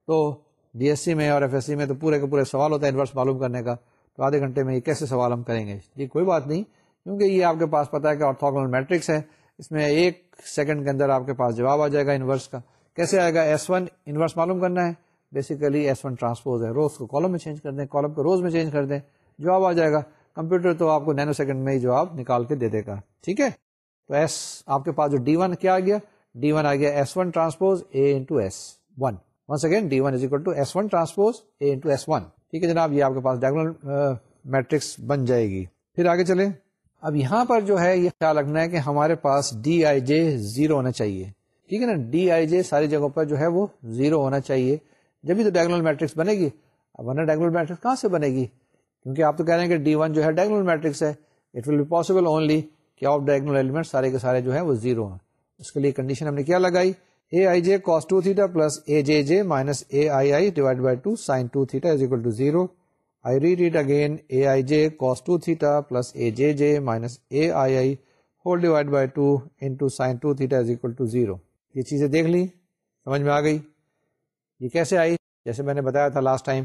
تو ڈی ایس سی میں اور ایف ایس سی میں تو پورے کے پورے سوال ہوتا ہے انورس معلوم کرنے کا۔ تو آدھے گھنٹے میں یہ کیسے سوال ہم کریں گے؟ جی کوئی بات نہیں، کیونکہ یہ آپ کے پاس پتا ہے کہ آرتھوگنل میٹرکس ہے۔ اس میں ایک سیکنڈ کے اندر آپ کے پاس جواب آ جائے گا انورس کا۔ کیسے آئے گا؟ ایس ون انورس معلوم کرنا ہے۔ بیسیکلی ایس ون ٹرانسپوز ہے۔ روز کو کالم میں چینج کر دیں کالم کو روز میں چینج کر دیں۔ جواب آ جائے گا۔ کمپیوٹر تو آپ کو نینو سیکنڈ میں ہی جواب نکال کے دے دے گا۔ ٹھیک ہے؟ تو ایس آپ کے پاس جو ڈی ون کیا آ گیا؟ ڈی ون آ گیا S one transpose A into S one once again D one is equal to S one transpose A into S one ٹھیک ہے جناب؟ یہ آپ کے پاس ڈائگنل میٹرکس uh, بن جائے گی۔ پھر آگے چلیں۔ اب یہاں پر جو ہے، یہ خیال رکھنا ہے کہ ہمارے پاس ڈی آئی جے زیرو ہونا چاہیے۔ ٹھیک ہے نا؟ ڈی آئی جے ساری جگہوں پر جو ہے وہ زیرو ہونا چاہیے۔ جبھی تو ڈائگنل میٹرکس بنے گی، اب ورنہ ڈائگنل میٹرکس کہاں سے بنے گی؟ کیونکہ آپ تو کہہ رہے ہیں کہ ڈی ون جو ہے ڈائگنل میٹرکس ہے۔ It will be possible only کہ آف ڈائگنل ایلیمنٹ سارے کے سارے جو ہے وہ زیرو ہیں۔ اس کے لیے کنڈیشن ہم نے کیا لگائی؟ A I J cos two theta plus A J J minus A I I divide by two sine two theta is equal to zero I read it again A I J cos two theta plus A J J minus A I I whole divide by two into sine two theta is equal to zero یہ چیزیں دیکھ لی سمجھ میں آ گئی؟ یہ کیسے آئی؟ جیسے میں نے بتایا تھا لاسٹ ٹائم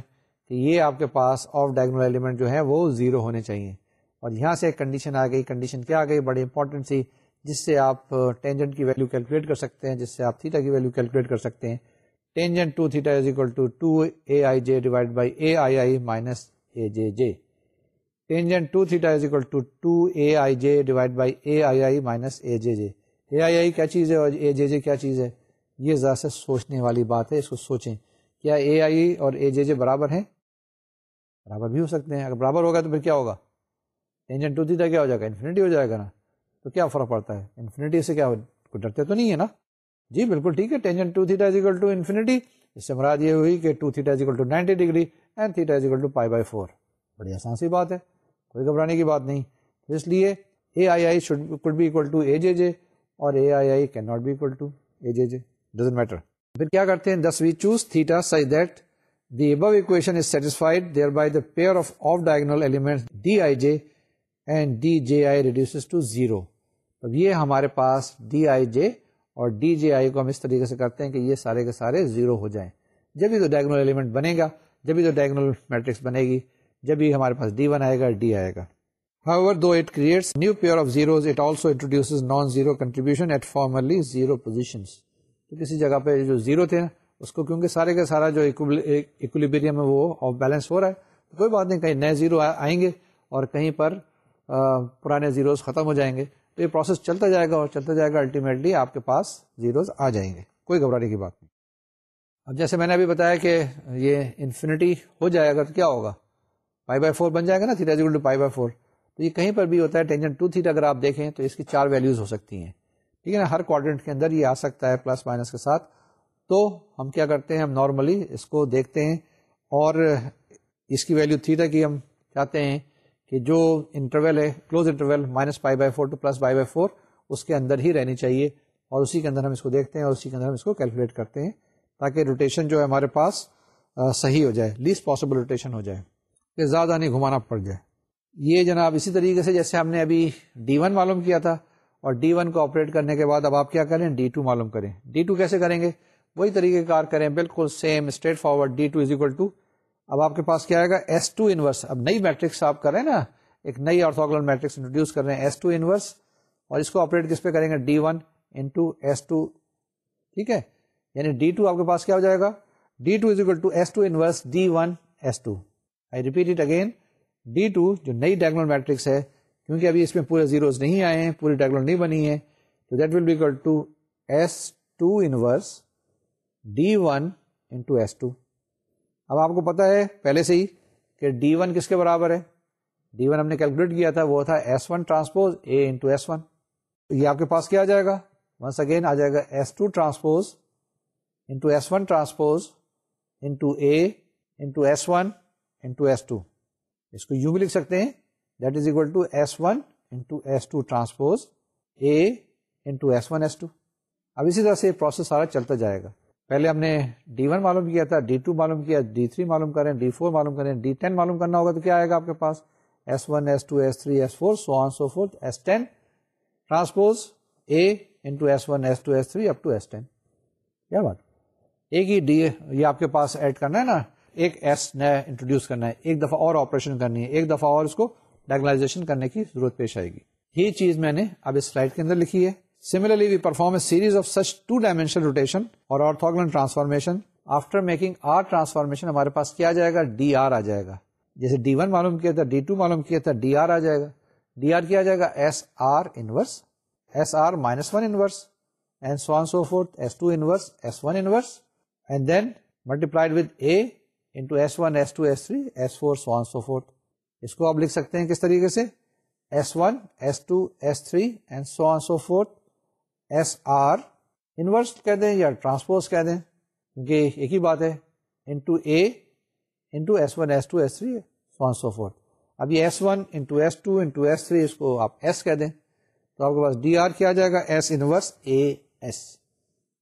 کہ یہ آپ کے پاس آف ڈائگنل ایلیمنٹ جو ہے وہ زیرو ہونے چاہیے۔ اور یہاں سے ایک کنڈیشن آ گئی کنڈیشن کیا آ گئی؟ بڑی امپورٹنٹ سی، جس سے آپ uh, ٹینجنٹ کی ویلو کیلکولیٹ کر سکتے ہیں، جس سے آپ تھیٹا کی ویلو کیلکولیٹ کر سکتے ہیں۔ Tangent two theta is equal to two A I J divide by A I I minus A J J tangent two theta is equal to two A I J divide by A I I minus A J J A I I کیا چیز ہے اور اے J جے کیا چیز ہے یہ ذرا سے سوچنے والی بات ہے، اس کو سوچیں۔ کیا اے آئی اور اے جے جے برابر ہیں؟ برابر بھی ہو سکتے ہیں۔ اگر برابر ہوگا تو پھر کیا ہوگا؟ ٹینجن ٹو تھیٹا کیا ہو جائے گا؟ انفینٹی ہو جائے گا نا۔ تو کیا فرق پڑتا ہے؟ انفینٹی سے کیا کوئی ڈرتے تو نہیں ہے نا؟ جی بالکل ٹھیک ہے۔ Tangent two theta to infinity اس سے مراد یہ ہوئی کہ two theta to ninety degree and theta to pi by four بڑی آسان سی بات ہے۔ کوئی گھبرانے کی بات نہیں۔ اس لیے A I I should could be equal to A J J اور A I I cannot be equal to A J J doesn't matter پھر کیا کرتے ہیں؟ This we choose theta such that the above equation is satisfied thereby the pair of off diagonal element D I J and D J I reduce to zero اب یہ ہمارے پاس D I جے اور D J آئی کو ہم اس طریقے سے کرتے ہیں کہ یہ سارے کے سارے زیرو ہو جائیں۔ جب بھی تو ڈائگنل ایلیمنٹ بنے گا جب بھی تو ڈائگنل میٹرکس بنے گی جب بھی ہمارے پاس ڈی ون آئے گا ڈی آئے گا۔ However, though it creates new pair of zeros, it also introduces non-zero contribution at formerly zero positions. تو کسی جگہ پہ جو زیرو تھے اس کو کیونکہ سارے کا سارا جو اکولیبریم ہے وہ آف بیلنس ہو رہا ہے۔ تو کوئی بات نہیں، کہیں نئے زیرو آئیں گے اور کہیں پر پرانے زیروز ختم ہو جائیں گے۔ تو یہ پروسیس چلتا جائے گا اور چلتا جائے گا الٹیمیٹلی آپ کے پاس زیروز آ جائیں گے۔ کوئی گھبرانے کی بات نہیں۔ اب جیسے میں نے ابھی بتایا کہ یہ انفینٹی ہو جائے گا تو کیا ہوگا؟ پائی بائی فور بن جائے گا نا three to pi by four تو یہ کہیں پر بھی ہوتا ہے ٹینجن ٹو تھیٹ اگر آپ دیکھیں تو اس کی چار ویلیوز ہو سکتی ہیں۔ ٹھیک ہے نا، ہر کوارڈنٹ کے اندر یہ آ سکتا ہے پلس مائنس کے ساتھ۔ تو ہم کیا کرتے ہیں، ہم نارملی اس کو دیکھتے ہیں اور اس کی ویلیو تھیٹا کی ہم چاہتے ہیں کہ جو انٹرول ہے close interval minus pi by four to plus pi by four اس کے اندر ہی رہنی چاہیے۔ اور اسی کے اندر ہم اس کو دیکھتے ہیں اور اسی کے اندر ہم اس کو کیلکولیٹ کرتے ہیں تاکہ روٹیشن جو ہے ہمارے پاس صحیح ہو جائے لیسٹ پاسبل روٹیشن ہو جائے، کہ زیادہ نہیں گھمانا پڑ جائے۔ یہ جناب اسی طریقے سے جیسے ہم نے ابھی ڈی ون معلوم کیا تھا۔ اور ڈی ون کو آپریٹ کرنے کے بعد اب آپ کیا کریں؟ ڈی ٹو معلوم کریں۔ ڈی ٹو کیسے کریں گے؟ وہی طریقے کار کریں۔ بالکل same straightforward D two is equal to اب آپ کے پاس کیا آئے گا؟ ایس ٹو انورس اب نئی میٹرکس آپ کریں نا؟ ایک نئی آرتھوگل میٹرکس انٹروڈیوس کر رہے ہیں۔ ایس ٹو انورس اور اس کو آپریٹ کس پہ کریں گے؟ D one into S two. ٹھیک ہے؟ یعنی ڈی ٹو آپ کے پاس کیا ہو جائے گا؟ D two is equal to S two inverse D one S two. I repeat it again D two جو نئی ڈائگنل میٹرکس ہے کیونکہ ابھی اس میں پورے زیروز نہیں آئے ہیں، پوری ڈائگنل نہیں بنی ہے تو that will be equal to S two inverse D one into S two اب آپ کو پتا ہے، پہلے سے ہی کہ ڈی ون کس کے برابر ہے؟ ڈی ون ہم نے کیلکولیٹ کیا تھا، وہ تھا S one transpose A into S one یہ آپ کے پاس کیا آ جائے گا؟ ونس اگین آ جائے گا S two transpose into S one transpose into A into S one into S two اس کو یوں بھی لکھ سکتے ہیں that is equal to S one into S two transpose A into S one S two اب اسی طرح سے یہ پروسیس سارا چلتا جائے گا۔ پہلے ہم نے ڈی ون معلوم کیا تھا ڈی ٹو معلوم کیا ڈی تھری معلوم کریں ڈی فور معلوم کریں ڈی ٹین معلوم کرنا ہوگا تو کیا آئے گا آپ کے پاس؟ S one S two S three S four so on so forth S ten transpose A into S one S two S three up to S ten کیا بات؟ ایک ہی ڈی یہ آپ کے پاس ایڈ کرنا ہے نا۔ ایک ایس نیا انٹروڈیوس کرنا ہے، ایک دفعہ اور آپریشن کرنی ہے، ایک دفعہ اور اس کو ڈائگنائزیشن کرنے کی ضرورت پیش آئے گی۔ یہ چیز میں نے اب اس سلائڈ کے اندر لکھی ہے۔ Similarly we perform a series of such two dimension rotation اور orthogonal transformation after making R transformation ہمارے پاس کیا جائے گا؟ ڈی آر آ جائے گا۔ جیسے ڈی ون معلوم کیا تھا ڈی ٹو معلوم کیا تھا ڈی آر آ جائے گا۔ ڈی آر کیا جائے گا؟ S R inverse S R minus one inverse and so so forth S two inverse S one inverse and then multiplied with A into S one S two S three S four so so forth اس کو آپ لکھ سکتے ہیں کس طریقے سے؟ S one S two S three and so so forth S R inverse کہہ دیں یا ٹرانسپوز کہہ دیں؟ کیونکہ ایک ہی بات ہے. Into A into S one S two S three so so forth اب یہ S one into S two into S three اس کو آپ ایس کہہ دیں تو آپ کے پاس ڈی آر کیا جائے گا؟ S inverse A S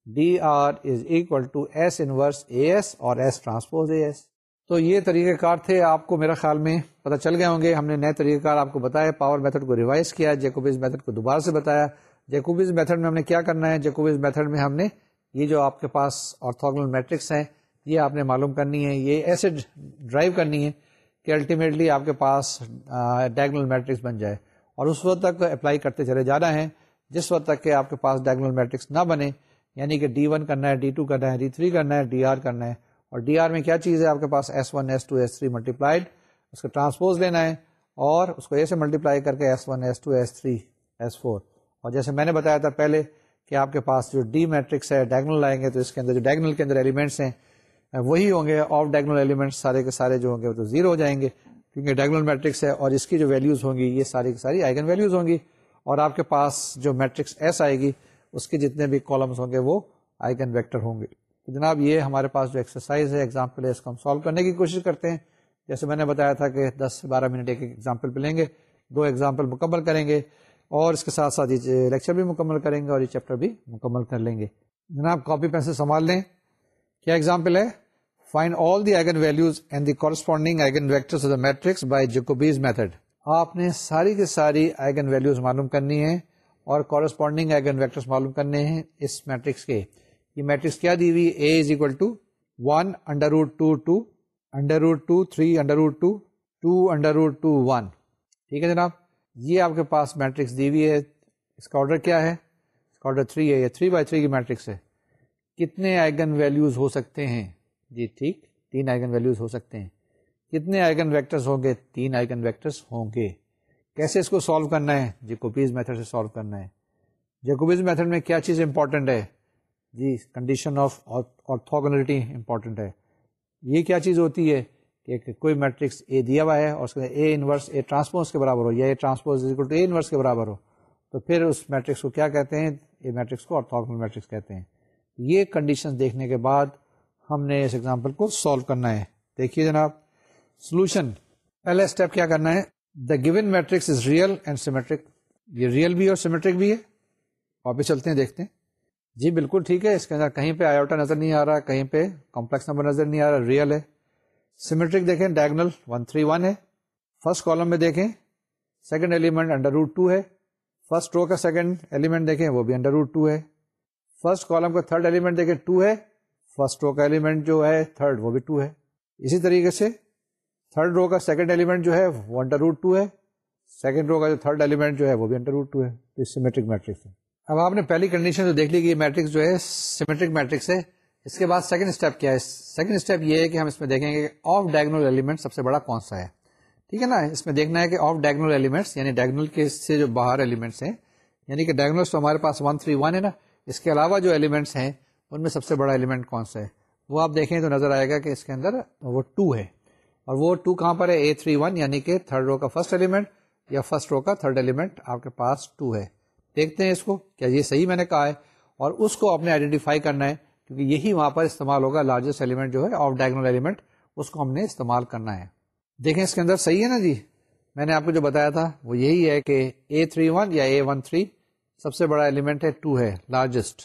D R is equal to S inverse A S اور ایس ٹرانسپوز اے ایس تو یہ طریقہ کار تھے، آپ کو میرا خیال میں پتہ چل گئے ہوں گے۔ ہم نے نئے طریقہ کار آپ کو بتایا پاور میتھڈ کو ریوائز کیا جیکوبیز میتھڈ کو دوبارہ سے بتایا۔ جیکوبیز میتھڈ میں ہم نے کیا کرنا ہے؟ جیکوبیز میتھڈ میں ہم نے یہ جو آپ کے پاس آرتھوگنل میٹرکس ہیں، یہ آپ نے معلوم کرنی ہے۔ یہ ایسے ڈرائیو کرنی ہے کہ الٹیمیٹلی آپ کے پاس ڈائگنل میٹرکس بن جائے۔ اور اس وقت تک اپلائی کرتے چلے جانا ہے۔ جس وقت تک کہ آپ کے پاس ڈائگنل میٹرکس نہ بنے یعنی کہ ڈی ون کرنا ہے ڈی ٹو کرنا ہے ڈی تھری کرنا ہے ڈی آر کرنا ہے۔ اور ڈی آر میں کیا چیز ہے آپ کے پاس؟ S one, S two, S three multiplied, اس کا ٹرانسپوز لینا ہے اور اس کو اے سے ملٹیپلائی کر کے S one, S two, S three, S four. اور جیسے میں نے بتایا تھا پہلے کہ آپ کے پاس جو ڈی میٹرکس ہے، ڈائگنل لائیں گے تو اس کے اندر جو ڈائگنل کے اندر ایلیمنٹس ہیں، وہی ہوں گے۔ آف ڈائگنل ایلیمنٹس سارے کے سارے جو ہوں گے وہ تو زیرو ہو جائیں گے، کیونکہ ڈائگنل میٹرکس ہے اور اس کی جو ویلیوز ہوں گی، یہ ساری کی ساری آئگن ویلیوز ہوں گی۔ اور آپ کے پاس جو میٹرکس ایس آئے گی، اس کے جتنے بھی کالمس ہوں گے وہ آئگن ویکٹر ہوں گے۔ تو جناب، یہ ہمارے پاس جو ایکسرسائز ہے ایگزامپل ہے، اس کو ہم سالو کرنے کی کوشش کرتے ہیں۔ جیسے میں نے بتایا تھا کہ دس سے بارہ منٹ ایک ایگزامپل پہ لیں گے، دو ایگزامپل مکمل کریں گے، اور اس کے ساتھ ساتھ یہ لیکچر بھی مکمل کریں گے اور یہ چیپٹر بھی مکمل کر لیں گے۔ جناب کاپی پینسل سنبھال لیں۔ کیا ایگزامپل ہے؟ Find all the eigen values and the corresponding eigen vector matrix by Jacobi's method آپ نے ساری کی ساری آئگن ویلوز معلوم کرنی ہے اور کورسپونڈنگ آئگن ویکٹر معلوم کرنے ہیں اس میٹرکس کے۔ یہ میٹرکس کیا دی ہوئی A is equal to one under root two two under root two three under root two two under root two one ٹھیک ہے جناب؟ یہ آپ کے پاس میٹرکس دی ہوئی ہے۔ اس کا آرڈر کیا ہے؟ اس کا آرڈر تھری ہے۔ یہ تھری بائی تھری کی میٹرکس ہے۔ کتنے آئگن ویلوز ہو سکتے ہیں؟ جی ٹھیک، تین آئگن ویلوز ہو سکتے ہیں۔ کتنے آئگن ویکٹرس ہوں گے؟ تین آئگن ویکٹرس ہوں گے۔ کیسے اس کو سالو کرنا ہے؟ جیکوبیز میتھڈ سے سالو کرنا ہے۔ جیکوبیز میتھڈ میں کیا چیز امپورٹنٹ ہے؟ جی کنڈیشن آف آرتھوگنلٹی امپورٹنٹ ہے۔ یہ کیا چیز ہوتی ہے کہ کوئی میٹرکس اے دیا ہوا ہے اور اس کے اے انورس اے ٹرانسپوز کے برابر ہو یا A transpose to A inverse کے برابر ہو۔ تو پھر اس میٹرکس کو کیا کہتے ہیں؟ اے میٹرکس کو آرتھوگنل میٹرکس کہتے ہیں۔ یہ کنڈیشن دیکھنے کے بعد ہم نے اس ایگزامپل کو سالو کرنا ہے۔ دیکھیے جناب۔ سولوشن پہلا اسٹیپ کیا کرنا ہے؟ The given matrix is real and symmetric یہ ریئل بھی اور سیمیٹرک بھی ہے۔ واپس چلتے ہیں، دیکھتے ہیں۔ جی بالکل ٹھیک ہے، اس کے اندر کہیں پہ آئیوٹا نظر نہیں آ رہا، کہیں پہ کمپلیکس نمبر نظر نہیں آ رہا ریئل ہے۔ سیمیٹرک دیکھیں ڈائگنل ون تھری ون ہے۔ فرسٹ کالم میں دیکھیں second element under root two ہے۔ فرسٹ رو کا سیکنڈ ایلیمنٹ دیکھیں، وہ بھی انڈر روٹ ٹو ہے۔ فرسٹ کالم کا تھرڈ ایلیمنٹ دیکھیں ٹو ہے۔ فرسٹ رو کا ایلیمنٹ جو ہے تھرڈ وہ بھی ٹو ہے۔ اسی طریقے سے تھرڈ رو کا سیکنڈ ایلیمنٹ جو ہے، وہ انڈر روٹ ٹو ہے۔ سیکنڈ رو کا جو تھرڈ ایلیمنٹ جو ہے، وہ بھی انڈر روٹ ٹو ہے۔ سیمیٹرک میٹرکس ہے۔ اب آپ نے پہلی کنڈیشن جو دیکھ لی کہ یہ میٹرکس جو ہے سیمیٹرک میٹرکس ہے۔ اس کے بعد سیکنڈ اسٹیپ کیا ہے؟ سیکنڈ اسٹیپ یہ ہے کہ ہم اس میں دیکھیں گے کہ آف ڈائگنل ایلیمنٹ سب سے بڑا کون سا ہے۔ ٹھیک ہے نا؟ اس میں دیکھنا ہے کہ آف ڈائگنل ایلیمنٹس یعنی ڈائگنل کے سے جو باہر ایلیمنٹس ہیں یعنی کہ ڈائگنلس تو ہمارے پاس ون تھری ون ہے نا۔ اس کے علاوہ جو ایلیمنٹس ہیں، ان میں سب سے بڑا ایلیمنٹ کون سا ہے؟ وہ آپ دیکھیں تو نظر آئے گا کہ اس کے اندر وہ ٹو ہے۔ اور وہ ٹو کہاں پر ہے؟ اے تھری ون یعنی کہ تھرڈ رو کا فرسٹ ایلیمنٹ یا فرسٹ رو کا تھرڈ ایلیمنٹ آپ کے پاس ٹو ہے۔ دیکھتے ہیں اس کو کیا یہ صحیح میں نے کہا ہے اور اس کو آپ نے آئیڈینٹیفائی کرنا ہے کیونکہ یہی وہاں پر استعمال ہوگا لارجسٹ ایلیمنٹ جو ہے آف ڈائگنل ایلیمنٹ اس کو ہم نے استعمال کرنا ہے۔ دیکھیں اس کے اندر صحیح ہے نا جی؟ میں نے آپ کو جو بتایا تھا، وہ یہی ہے کہ اے تھری ون یا اے ون تھری سب سے بڑا ایلیمنٹ ہے ٹو ہے لارجسٹ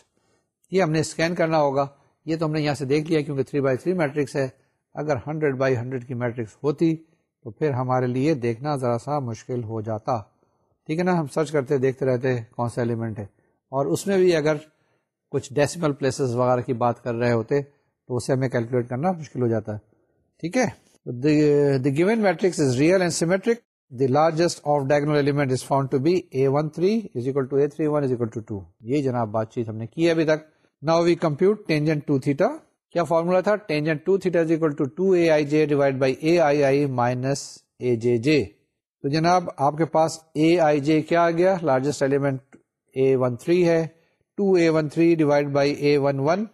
یہ ہم نے اسکین کرنا ہوگا۔ یہ تو ہم نے یہاں سے دیکھ لیا کیونکہ تھری بائی تھری میٹرکس ہے۔ اگر ہنڈریڈ بائی ہنڈریڈ کی میٹرکس ہوتی تو پھر ہمارے لیے دیکھنا ذرا سا مشکل ہو جاتا۔ ٹھیک ہے نا؟ ہم سرچ کرتے، دیکھتے رہتے کون سا ایلیمنٹ ہے۔ اور اس میں بھی اگر کچھ ڈیسیمل پلیسز وغیرہ کی بات کر رہے ہوتے، تو اسے ہمیں کیلکولیٹ کرنا مشکل ہو جاتا ہے۔ ٹھیک ہے؟ The given matrix is real and symmetric the largest off diagonal element is found to be A one three is equal to A three one is equal to two یہ جناب بات چیت ہم نے کی ابھی تک۔ Now we compute tangent two theta کیا فارمولا تھا؟ Tangent two theta is equal to two A I J divide by A I I minus A J J تو جناب، آپ کے پاس اے آئی جے کیا آ گیا؟ Largest element A one three ہے۔ Two A one three divide by A one one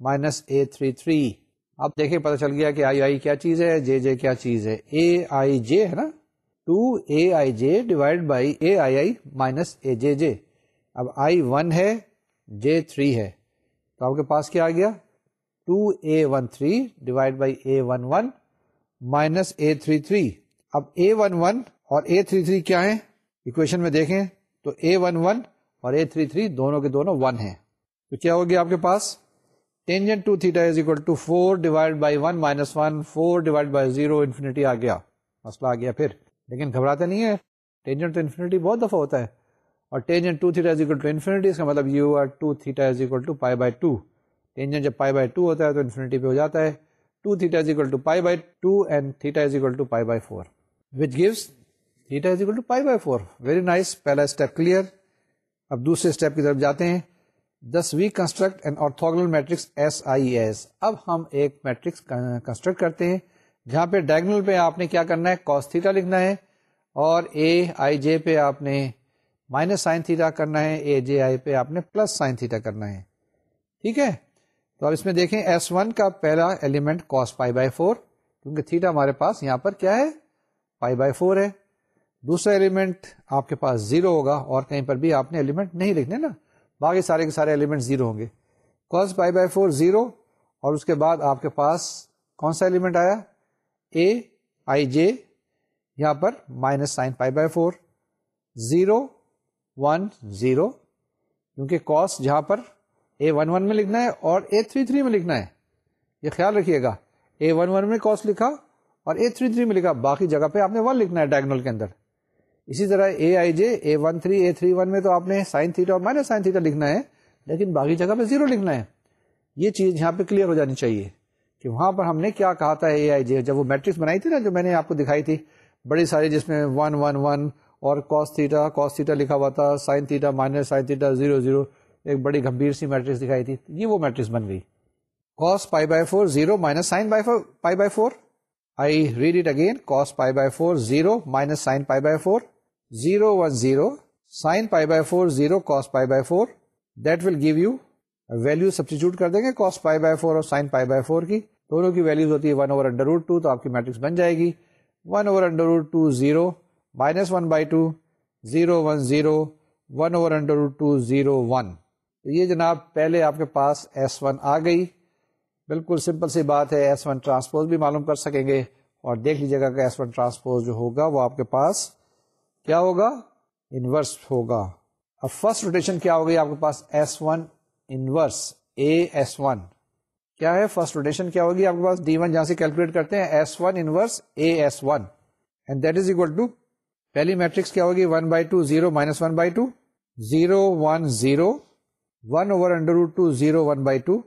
minus A three three اب دیکھیں پتا چل گیا کہ آئی آئی کیا چیز ہے جے جے کیا چیز ہے۔ اے آئی جے ہے نا؟ Two A I J divide by A I I minus A J J اب آئی ون ہے جے تھری ہے۔ تو آپ کے پاس کیا آ گیا؟ Two A one three divide by A one one minus A three three اب اے ون ون اور اے تھری تھری کیا ہے؟ اکویشن میں دیکھیں تو اے ون ون اور اے تھری تھری دونوں کے دونوں ون ہیں۔ تو کیا ہوگی آپ کے پاس؟ Tangent two theta is equal to four divide by one minus one four divide by zero infinity آ گیا۔ مسئلہ آ گیا پھر۔ لیکن گھبراتے نہیں ہے ٹینجن ٹو انفینٹی بہت دفعہ ہوتا ہے۔ اور tangent two theta is equal to infinity اس کا مطلب you are two theta is equal to pi by two tangent جب پائی بائی ٹو ہوتا ہے تو انفینٹی پہ ہو جاتا ہے۔ Two theta is equal to pi by two and theta is equal to pi by four which gives theta is equal to pi by four very nice پہلا step clear اب دوسرے اسٹیپ کی طرف جاتے ہیں this we construct an orthogonal matrix S I S اب ہم ایک میٹرکس کنسٹرکٹ کرتے ہیں جہاں پہ ڈائگنل پہ آپ نے کیا کرنا ہے کاس تھیٹا لکھنا ہے اور اے آئی جے پہ آپ نے مائنس سائن تھیٹا کرنا ہے اے جے آئی پہ آپ نے پلس سائن تھیٹا کرنا ہے ٹھیک ہے تو اب اس میں دیکھیں ایس ون کا پہلا element cos pi by four کیونکہ تھیٹا ہمارے پاس یہاں پر کیا ہے پائی بائی فور ہے دوسرا ایلیمنٹ آپ کے پاس زیرو ہوگا اور کہیں پر بھی آپ نے ایلیمنٹ نہیں لکھنے نا۔ باقی سارے کے سارے ایلیمنٹ زیرو ہوں گے۔ Cos pi by four zero اور اس کے بعد آپ کے پاس کون سا ایلیمنٹ آیا؟ اے آئی جے یہاں پر minus sine pi by four zero one zero کیونکہ کاس جہاں پر اے ون ون میں لکھنا ہے اور اے تھری تھری میں لکھنا ہے۔ یہ خیال رکھیے گا۔ اے ون ون میں کاس لکھا اور اے تھری تھری میں لکھا۔ باقی جگہ پہ آپ نے ون لکھنا ہے ڈائگنل کے اندر۔ اسی طرح A I J, A one three, A three one میں تو آپ نے سائن تھیٹا اور مائنس سائن تھیٹا لکھنا ہے، لیکن باقی جگہ پہ زیرو لکھنا ہے۔ یہ چیز یہاں پہ کلیئر ہو جانی چاہیے کہ وہاں پر ہم نے کیا کہا تھا اے آئی جے، جب وہ میٹرکس بنائی تھی نا جو میں نے آپ کو دکھائی تھی، بڑی ساری جس میں ون ون ون اور کاس تھیٹا کاس تھیٹا لکھا ہوا تھا، sine theta, minus sine theta, zero zero, ایک بڑی گمبھیر سی میٹرکس دکھائی تھی۔ یہ وہ میٹرکس بن گئی۔ Cos pi by four, zero, minus sine pi by four. I read it again, cos pi by four, zero, minus sine pi by four. Zero one zero sine pi by four zero cos pi by four that will give you value substitute کر دیں گے cos pi by four اور sine pi by four کی دونوں کی values ہوتی ہے one over under root two تو آپ کی میٹرکس بن جائے گی one over under root two zero minus one by two zero one zero one over under root two zero one یہ جناب پہلے آپ کے پاس ایس ون آ گئی بالکل سمپل سی بات ہے ایس ون ٹرانسپوز بھی معلوم کر سکیں گے اور دیکھ لیجیے گا کہ ایس ون ٹرانسپوز جو ہوگا وہ آپ کے پاس کیا ہوگا؟ انورس ہوگا۔ اب فرسٹ روٹیشن کیا ہوگی آپ کے پاس؟ S one inverse A S one کیا ہے؟ فرسٹ روٹیشن کیا ہوگی آپ کے پاس؟ ڈی ون جہاں سے کیلکولیٹ کرتے ہیں S one inverse A S one and that is equal to پہلی میٹرکس کیا ہوگی؟ One by two zero minus one by two zero one zero one over under root two zero one by two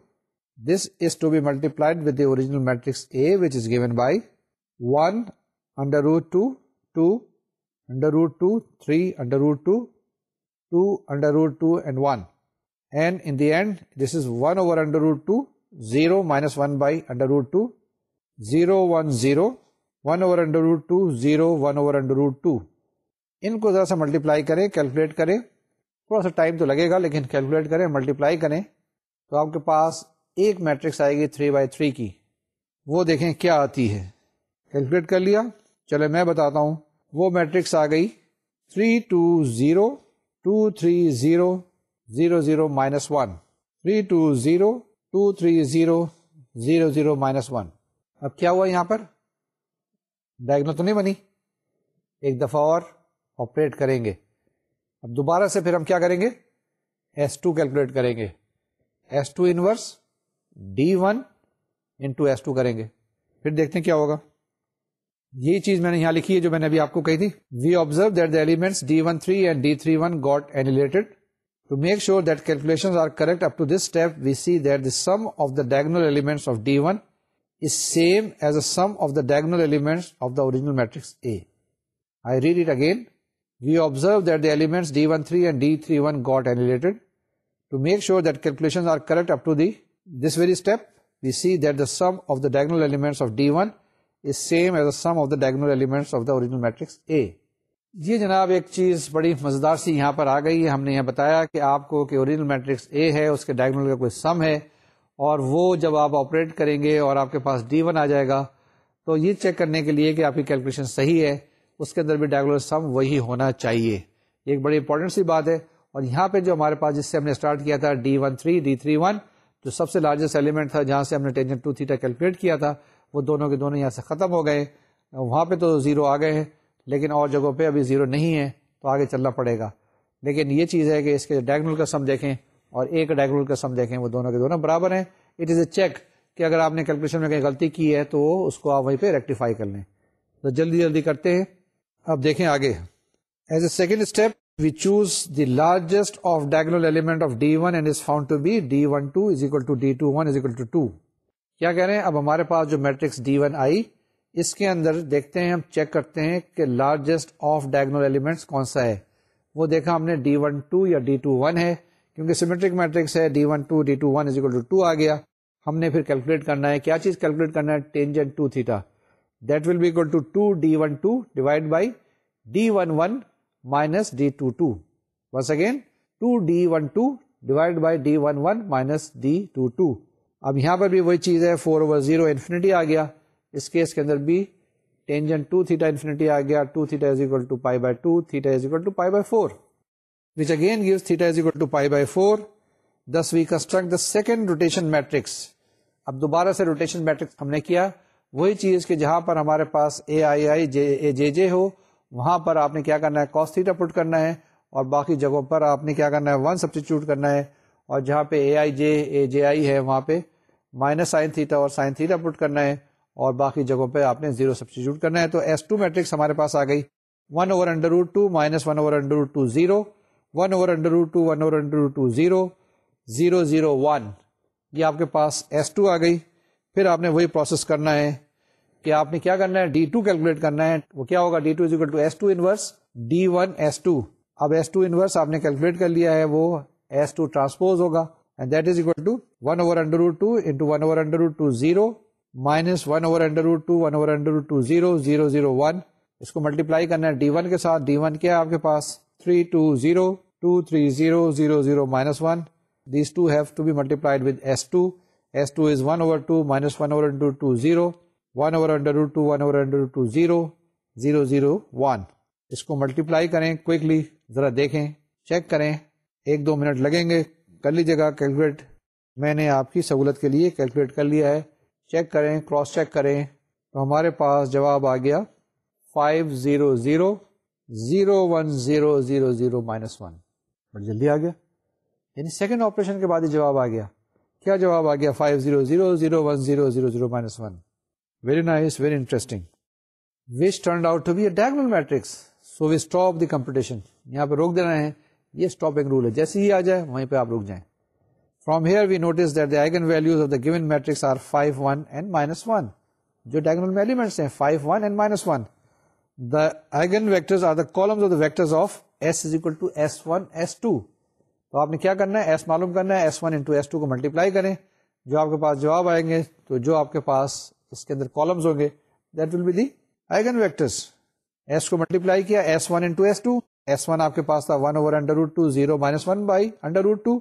this is to be multiplied with original matrix A which is given by one under root two two under root two three under root two two under root two and one and in the end this is one over under root two zero minus one by under root two zero one zero one over under root two zero one over under root two ان کو ذرا سا multiply کریں calculate کریں تھوڑا سا time تو لگے گا لیکن کیلکولیٹ کریں ملٹیپلائی کریں تو آپ کے پاس ایک میٹرکس آئے گی تھری بائی تھری کی وہ دیکھیں کیا آتی ہے کیلکولیٹ کر لیا چلے میں بتاتا ہوں وہ میٹرکس آ گئی three two zero, two three zero zero zero minus one. Three two zero, two three zero zero zero minus one. اب کیا ہوا یہاں پر؟ ڈائگنو تو نہیں بنی۔ ایک دفعہ اور آپریٹ کریں گے۔ اب دوبارہ سے پھر ہم کیا کریں گے؟ ایس ٹو کیلکولیٹ کریں گے۔ S two inverse D one into S two کریں گے۔ پھر دیکھتے ہیں کیا ہوگا۔ یہ چیز میں نے یہاں لکھی ہے جو میں نے ابھی آپ کو کہی تھی۔ We observe that determinants D one three and D three one got annihilated to make sure that calculation are correct up to this step we see that the sum of the diagonal element matrix A I read it again we observe that the elements D one three and D three one got annihilated to make sure that calculation are correct up to the this very step we see that the sum of the diagonal element of D one is same as the sum of the diagonal elements of the original matrix A. یہ جناب ایک چیز بڑی مزدار سی یہاں پر آ گئی ہے۔ ہم نے یہ بتایا کہ آپ کو کہ اوریجنل میٹرکس اے ہے، اس کے ڈائگنل کا کوئی سم ہے اور وہ جب آپ آپریٹ کریں گے اور آپ کے پاس ڈی ون آ جائے گا، تو یہ چیک کرنے کے لیے کہ آپ کی کیلکولیشن صحیح ہے۔ اس کے اندر بھی ڈائگنل سم وہی ہونا چاہیے۔ یہ ایک بڑی امپورٹنٹ سی بات ہے۔ اور یہاں پہ جو ہمارے پاس، جس سے ہم نے اسٹارٹ کیا تھا D one three D three one جو سب سے لارجسٹ ایلیمنٹ تھا، جہاں سے ہم نے ٹینجن ٹو تھیٹا کیلکولیٹ کیا تھا وہ دونوں کے دونوں یہاں سے ختم ہو گئے، وہاں پہ تو زیرو آ گئے ہیں، لیکن اور جگہوں پہ ابھی زیرو نہیں ہے، تو آگے چلنا پڑے گا۔ لیکن یہ چیز ہے کہ اس کے ڈائگنل کا سم دیکھیں اور ایک ڈائگنل کا سم دیکھیں، وہ دونوں کے دونوں برابر ہیں۔ اٹ از اے چیک کہ اگر آپ نے کیلکولیشن میں کہیں غلطی کی ہے تو اس کو آپ وہیں پہ ریکٹیفائی کر لیں۔ تو جلدی جلدی کرتے ہیں۔ اب دیکھیں آگے۔ As a second step we choose the largest off diagonal element of D one and is found to be D one two is equal to D two one is equal to two کیا کہہ رہے ہیں؟ اب ہمارے پاس جو matrix D one آئی، اس کے اندر دیکھتے ہیں، ہم چیک کرتے ہیں کہ لارجسٹ آف ڈائگنل ایلیمنٹس کون سا ہے۔ وہ دیکھا ہم نے ڈی ون ٹو یا ڈی ٹو ون ہے، کیونکہ سیمیٹرک میٹرکس ہے، D one two D two one is equal to two آ گیا۔ ہم نے پھر کیلکولیٹ کرنا ہے۔ کیا چیز کیلکولیٹ کرنا ہے؟ Tangent two theta. That will be equal to two D one two divide by D one one minus D two two. Once again two D one two divide by D one one minus D two two. اب یہاں پر بھی وہی چیز ہے four over zero infinity آ گیا۔ اس کیس کے اندر بھی ٹینجن ٹو تھیٹا انفینٹی آ گیا۔ Two theta is equal to pi by two theta is equal to pi by four which again gives theta is equal to pi by four this we construct the second rotation matrix اب دوبارہ سے rotation matrix ہم نے کیا۔ وہی چیز کہ جہاں پر ہمارے پاس اے I I J a J جے ہو، وہاں پر آپ نے کیا کرنا ہے؟ کاس تھیٹا پٹ کرنا ہے۔ اور باقی جگہوں پر آپ نے کیا کرنا ہے؟ ون سبسٹیچیوٹ کرنا ہے۔ اور جہاں پہ اے آئی جے اے جے آئی ہے، وہاں پہ مائنس سائن تھیٹا اور سائن تھیٹا پٹ کرنا ہے اور باقی جگہوں پہ آپ نے زیرو سبسٹیچیوٹ کرنا ہے تو ایس ٹو میٹرکس ہمارے پاس آ گئی۔ One over under root two minus one over under root two zero. One over under root two one over under root two zero. Zero zero one. یہ آپ کے پاس ایس ٹو آ گئی۔ پھر آپ نے وہی پروسیس کرنا ہے کہ آپ نے کیا کرنا ہے؟ ڈی ٹو کیلکولیٹ کرنا ہے۔ وہ کیا ہوگا؟ D two is equal to S two inverse. D one S two. اب ایس ٹو انورس آپ نے کیلکولیٹ کر لیا ہے، وہ ایس ٹو ٹرانسپوز ہوگا۔ And that is equal to one over under root two into one over under root two zero minus one over under root two one over under root two zero zero zero one اس کو multiply کرنا ہے D one کے ساتھ. D one کیا ہے آپ کے پاس؟ Three two zero two three zero zero zero minus one these two have to be multiplied with S two S two is one over two minus one over under two zero one over under root two one over under two zero zero zero one اس کو multiply کریں quickly ذرا دیکھیں. Check کریں. ایک، دو minute لگیں گے. کر لیجیے گا کیلکولیٹ۔ میں نے آپ کی سہولت کے لیے کیلکولیٹ کر لیا ہے۔ چیک کریں، کراس چیک کریں۔ تو ہمارے پاس جواب آ گیا۔ Five zero zero zero one zero zero zero minus one. بڑی جلدی آ گیا۔ یعنی سیکنڈ آپریشن کے بعد ہی جواب آ گیا۔ کیا جواب آ گیا؟ Five zero zero zero one zero zero zero minus one. Very nice very interesting which turned out to be a diagonal matrix so we stop the computation یہاں پہ روک دینا ہے۔ یہ اسٹاپنگ رول ہے۔ جیسے ہی آ جائے، وہیں پہ آپ رک جائیں۔ From here we notice that the eigen values of the given matrix are five one and minus one جو ڈائگنل میں ایلیمنٹس ہیں five one and minus one the eigen vectors are the columns of the vectors of S is equal to S one S two تو آپ نے کیا کرنا ہے؟ S معلوم کرنا ہے۔ S one into S two کو ملٹیپلائی کریں۔ جو آپ کے پاس جواب آئیں گے، تو جو آپ کے پاس اس کے اندر کالمز ہوں گے that will be the eigen vectors S کو ملٹیپلائی کیا S one into S one آپ کے پاس تھا one over under root two zero minus one by under root two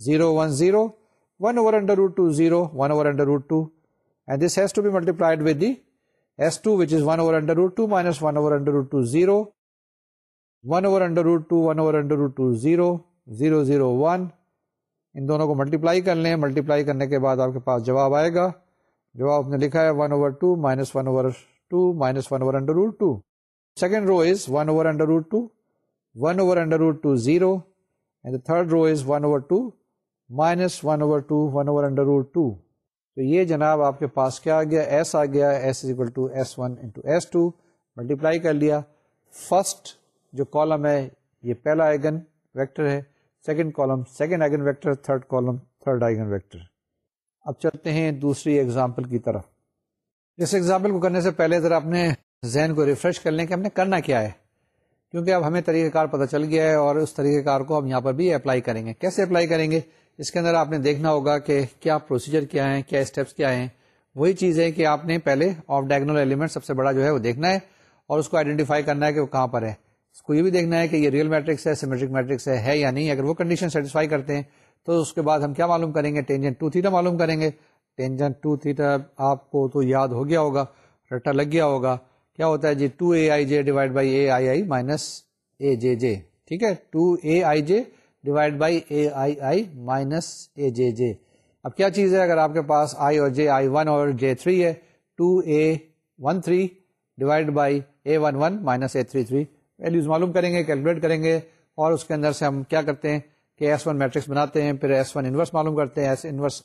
zero 0, 1, 0, 1 over under root 2, 0, 1 over under root 2. And this has to be multiplied with the S2, which is 1 over under root 2 minus 1 over under root 2, 0. 1 over under root 2, 1 over under root 2, 0, 0, 0, 1. ان دونوں کو multiply کر لیں multiply کرنے کے بعد آپ کے پاس جواب آئے گا جواب آپ نے لکھا ہے one over two minus one over two minus one over under root two second row is one over under root two one over under root two zero and third row is one over two minus one over two one over under root two تو یہ جناب آپ کے پاس کیا آ گیا S آ گیا S is equal to S one into S two multiply کر لیا فرسٹ جو کالم ہے یہ پہلا ایگن ویکٹر ہے second column second eigen vector third column third eigen vector اب چلتے ہیں دوسری ایگزامپل کی طرف اس ایگزامپل کو کرنے سے پہلے ذرا اپنے ذہن کو ریفریش کر لیں کہ ہم نے کرنا کیا ہے کیونکہ اب ہمیں طریقہ کار پتہ چل گیا ہے اور اس طریقہ کار کو ہم یہاں پر بھی اپلائی کریں گے۔ کیسے اپلائی کریں گے؟ اس کے اندر آپ نے دیکھنا ہوگا کہ کیا پروسیجر کیا ہے کیا اسٹیپس کیا ہیں۔ وہی چیز ہے کہ آپ نے پہلے آف ڈائگنل ایلیمنٹ سب سے بڑا جو ہے وہ دیکھنا ہے اور اس کو آئیڈینٹیفائی کرنا ہے کہ وہ کہاں پر ہے۔ اس کو یہ بھی دیکھنا ہے کہ یہ ریئل میٹرکس ہے سیمیٹرک میٹرکس ہے یا نہیں۔ اگر وہ کنڈیشن سیٹسفائی کرتے ہیں تو اس کے بعد ہم کیا معلوم کریں گے؟ ٹینجن ٹو تھیٹا معلوم کریں گے۔ ٹینجن ٹو تھیٹا آپ کو تو یاد ہو گیا ہوگا، رٹا لگ گیا ہوگا۔ کیا ہوتا ہے جی؟ Two A I J divide by A I I minus A J J, ٹھیک ہے؟ Two A I J divide by A I I minus A J J. اب کیا چیز ہے؟ اگر آپ کے پاس آئی اور جے، آئی ون اور جے تھری ہے two A one three divide by A one one minus A three three. Values معلوم کریں گے کیلکولیٹ کریں گے، اور اس کے اندر سے ہم کیا کرتے ہیں کہ ایس ون میٹرکس بناتے ہیں، پھر ایس ون انورس معلوم کرتے ہیں S inverse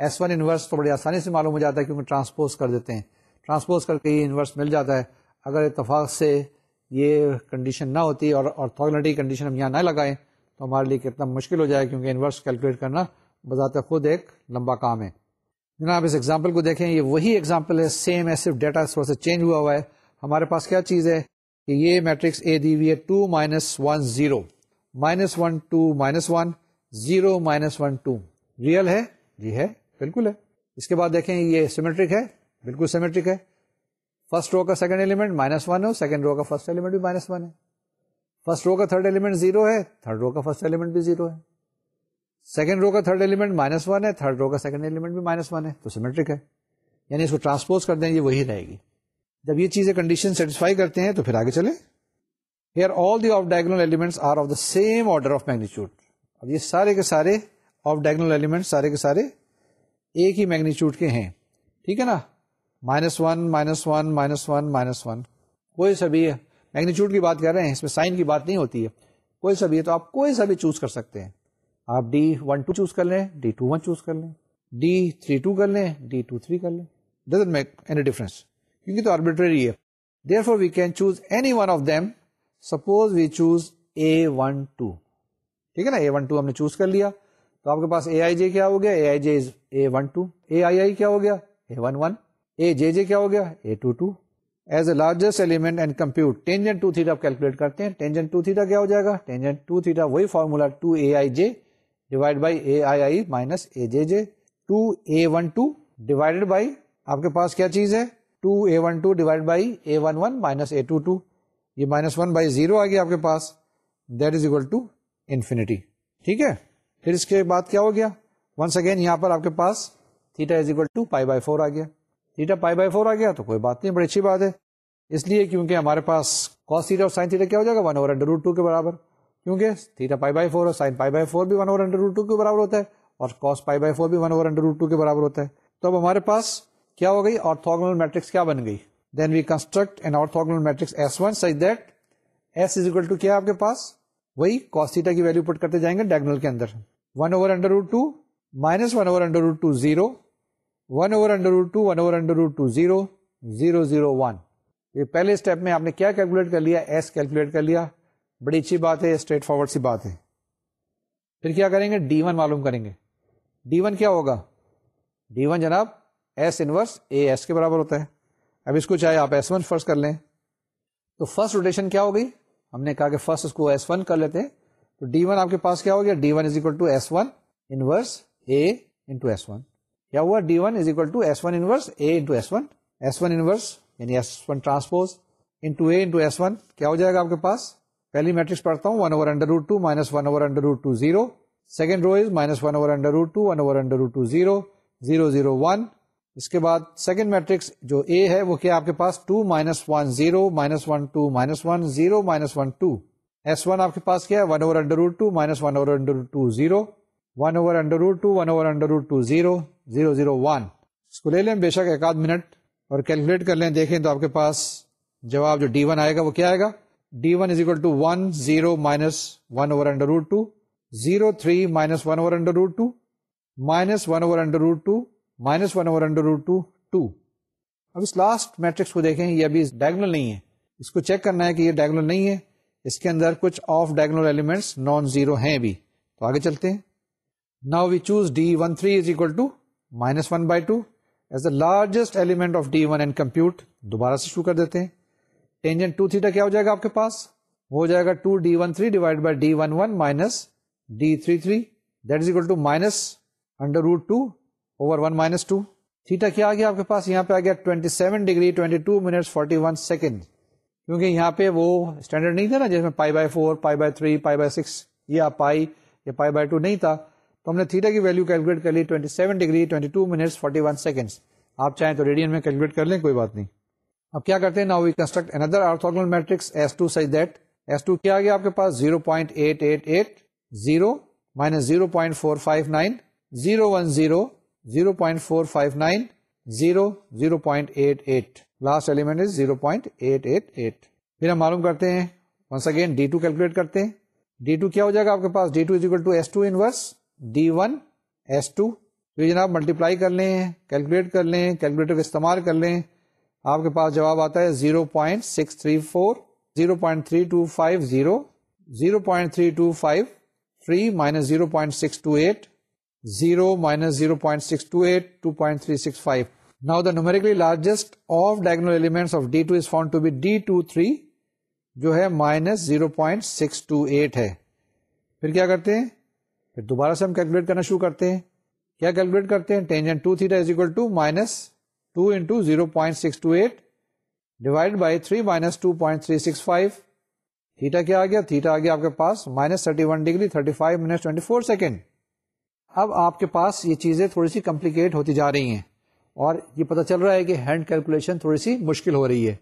S one inverse تو بڑی آسانی سے معلوم ہو جاتا ہے کیونکہ ٹرانسپوز کر دیتے ہیں۔ ٹرانسپوز کر کے یہ انورس مل جاتا ہے۔ اگر اتفاق سے یہ کنڈیشن نہ ہوتی اور آرتھوگنٹی کنڈیشن ہم یہاں نہ لگائیں، تو ہمارے لیے کتنا مشکل ہو جائے کیونکہ انورس کیلکولیٹ کرنا بذات خود ایک لمبا کام ہے۔ جناب، اس ایگزامپل کو دیکھیں، یہ وہی ایگزامپل ہے سیم ہے، صرف ڈیٹا تھوڑا سا چینج ہوا ہوا ہے۔ ہمارے پاس کیا چیز ہے کہ یہ میٹرکس اے دی ہوئی ہے two minus one zero minus one two minus one zero minus one two real ہے؟ جی ہے، بالکل ہے۔ اس کے بعد دیکھیں، یہ سیمیٹرک ہے۔ بالکل سیمیٹرک ہے۔ فرسٹ رو کا سیکنڈ ایلیمنٹ مائنس ون ہے سیکنڈ رو کا فرسٹ ایلیمنٹ بھی مائنس ون ہے۔ فرسٹ رو کا تھرڈ ایلیمنٹ زیرو ہے تھرڈ رو کا فرسٹ ایلیمنٹ بھی زیرو ہے۔ سیکنڈ رو کا تھرڈ ایلیمنٹ مائنس ون ہے تھرڈ رو کا سیکنڈ ایلیمنٹ بھی مائنس ون ہے۔ تو سیمیٹرک ہے۔ یعنی اس کو ٹرانسپوز کر دیں یہ وہی رہے گی۔ جب یہ چیزیں کنڈیشن سیٹسفائی کرتے ہیں تو پھر آگے چلے here all the off diagonal element are of the same order of magnitude اب یہ سارے کے سارے آف ڈائگنل ایلیمنٹ سارے کے سارے ایک ہی میگنیچیوڈ کے ہیں۔ ٹھیک ہے نا؟ Minus one minus one minus one minus one کوئی سا بھی میگنیچیوڈ کی بات کر رہے ہیں اس میں سائن کی بات نہیں ہوتی ہے۔ کوئی سا بھی ہے تو آپ کوئی سا بھی چوز کر سکتے ہیں۔ آپ ڈی ون ٹو چوز کر لیں ڈی ٹو ون چوز کر لیں۔ ڈی تھری ٹو کر لیں ڈی ٹو تھری کر لیں۔ ڈزنٹ میک اینی ڈفرنس کیونکہ تو آربیٹری ہے۔ Therefore we can choose any one of them suppose we choose A one two ٹھیک ہے نا؟ اے ون ٹو ہم نے چوز کر لیا۔ تو آپ کے پاس اے آئی جے کیا ہو گیا؟ اے I J A one to A I I کیا ہو گیا؟ اے ون ون اے جے جے کیا ہو گیا؟ A two two. As a largest element and compute tangent two theta calculate کرتے ہیں. ٹینجن ٹو تھیٹا کیا ہو جائے گا؟ ٹینجن ٹو تھیٹا وہی formula two A I J divide by A I I minus A J J two A one two divided by آپ کے پاس کیا چیز ہے؟ Two A one two divide by A one one minus A two two یہ minus one by zero آ گیا آپ کے پاس. That is equal to infinity ٹھیک ہے؟ پھر اس کے بعد کیا ہو گیا؟ ونس اگین یہاں پر آپ کے پاس theta is equal to pi by four آ گیا. تھیٹا پائی بائی فور آ گیا تو کوئی بات نہیں، بڑی اچھی بات ہے۔ اس لیے کیونکہ ہمارے پاس کاس تھیٹا اور سائن تھیٹا کیا ہو جائے گا؟ One over under root two کے برابر۔ کیونکہ تھیٹا پائی بائی فور اور سائن پائی بائی فور بھی one over under root two کے برابر ہوتا ہے اور کاس پائی بائی فور بھی one over under root two کے برابر ہوتا ہے۔ تو اب ہمارے پاس کیا ہو گئی؟ آرتھوگنل میٹرکس کیا بن گئی؟ Then we construct an orthogonal matrix S one such that S is equal to کیا آپ کے پاس؟ وہی کاس تھیٹا کی ویلو پٹ کرتے جائیں گے ڈائگنل کے اندر۔ One over under root two minus one over under root two zero one over under root two one over under root two zero zero zero one یہ پہلے step میں آپ نے کیا کیلکولیٹ کر لیا؟ ایس کیلکولیٹ کر لیا۔ بڑی اچھی بات ہے اسٹریٹ فارورڈ سی بات ہے۔ پھر کیا کریں گے؟ ڈی ون معلوم کریں گے۔ ڈی ون کیا ہوگا؟ ڈی ون جناب ایس انورس اے ایس کے برابر ہوتا ہے۔ اب اس کو چاہے آپ ایس ون فرسٹ کر لیں۔ تو فرسٹ روٹیشن کیا ہو گئی؟ ہم نے کہا کہ فرسٹ اس کو ایس ون کر لیتے ہیں۔ تو ڈی ون آپ کے پاس کیا ہو گیا؟ D one is equal to S one inverse A into S one کیا ہوا D one is equal to S one inverse A into S one S one inverse یعنی S one transpose into A into S one کیا ہو جائے گا آپ کے پاس؟ پہلی میٹرکس پڑھتا ہوں one over under root two minus one over under root two zero second row is minus one over under root two one over under root two zero zero zero one اس کے بعد second matrix جو اے ہے، وہ کیا آپ کے پاس؟ Two minus one zero minus one two minus one zero minus one two S one آپ کے پاس کیا ہے؟ One over under root two minus one over under root two zero one over under root two one over under root two zero zero zero one اس کو لے لیں، بے شک ایک آدھ منٹ اور کیلکولیٹ کر لیں، دیکھیں تو آپ کے پاس جواب جو ڈی ون آئے گا وہ کیا آئے گا؟ D one is equal to one zero minus one over under root two zero three minus one over under root two minus one over under root two minus one over under root two two اب اس last matrix کو دیکھیں، یہ ابھی diagonal نہیں ہے۔ اس کو چیک کرنا ہے کہ یہ ڈائگنل نہیں ہے۔ اس کے اندر کچھ off diagonal elements non zero ہیں بھی۔ تو آگے چلتے ہیں۔ Now we choose D one three is equal to minus one by two as the largest element of D one and compute دوبارہ سے شروع کر دیتے ہیں۔ ٹینجن ٹو تھیٹا کیا ہو جائے گا آپ کے پاس؟ وہ ہو جائے گا two D one three divide by D one one minus D three three that is equal to minus under root two over one minus two theta کیا آ گیا آپ کے پاس؟ یہاں پہ آ گیا twenty seven degree twenty two minute forty one second کیونکہ یہاں پہ وہ اسٹینڈرڈ نہیں تھا نا، جس میں pi by four pi by three pi by six یا پائی یا پائی بائی ٹو نہیں تھا۔ تو ہم نے تھیٹا کی ویلو کیلکولیٹ کر لی twenty seven degree twenty two minute forty one second آپ چاہیں تو ریڈین میں کیلکولیٹ کر لیں، کوئی بات نہیں۔ اب کیا کرتے ہیں؟ Now we construct another orthogonal matrix S two such that S two کیا گیا آپ کے پاس؟ Zero point eight eight eight zero minus zero point four five nine zero one zero zero point four five nine zero zero point eight eight last element is zero point eight eight eight پھر ہم معلوم کرتے ہیں once again D two calculate کرتے ہیں۔ D to کیا ہو جائے گا آپ کے پاس؟ D two is equal to S two inverse D one S two یہ جناب ملٹیپلائی کر لیں کیلکولیٹ کر لیں کیلکولیٹر کا استعمال کر لیں، آپ کے پاس جواب آتا ہے zero point six three four zero point three two five zero zero point three two five three minus zero point six two eight zero minus zero point six two eight two point three six five now the numerically largest of diagonal element of D two is found to be D two three جو ہے minus zero point six two eight ہے. پھر کیا کرتے ہیں؟ پھر دوبارہ سے ہم کیلکولیٹ کرنا شروع کرتے ہیں۔ کیا کیلکولیٹ کرتے ہیں؟ Tangent two theta is equal to minus two into zero point six two eight divide by three minus two point three six five. Theta کیا آ گیا؟ تھیٹا آ گیا آپ کے پاس minus thirty one degree thirty five minute twenty four second. اب آپ کے پاس یہ چیزیں تھوڑی سی کمپلیکیٹ ہوتی جا رہی ہیں اور یہ پتا چل رہا ہے کہ ہینڈ کیلکولیشن تھوڑی سی مشکل ہو رہی ہے۔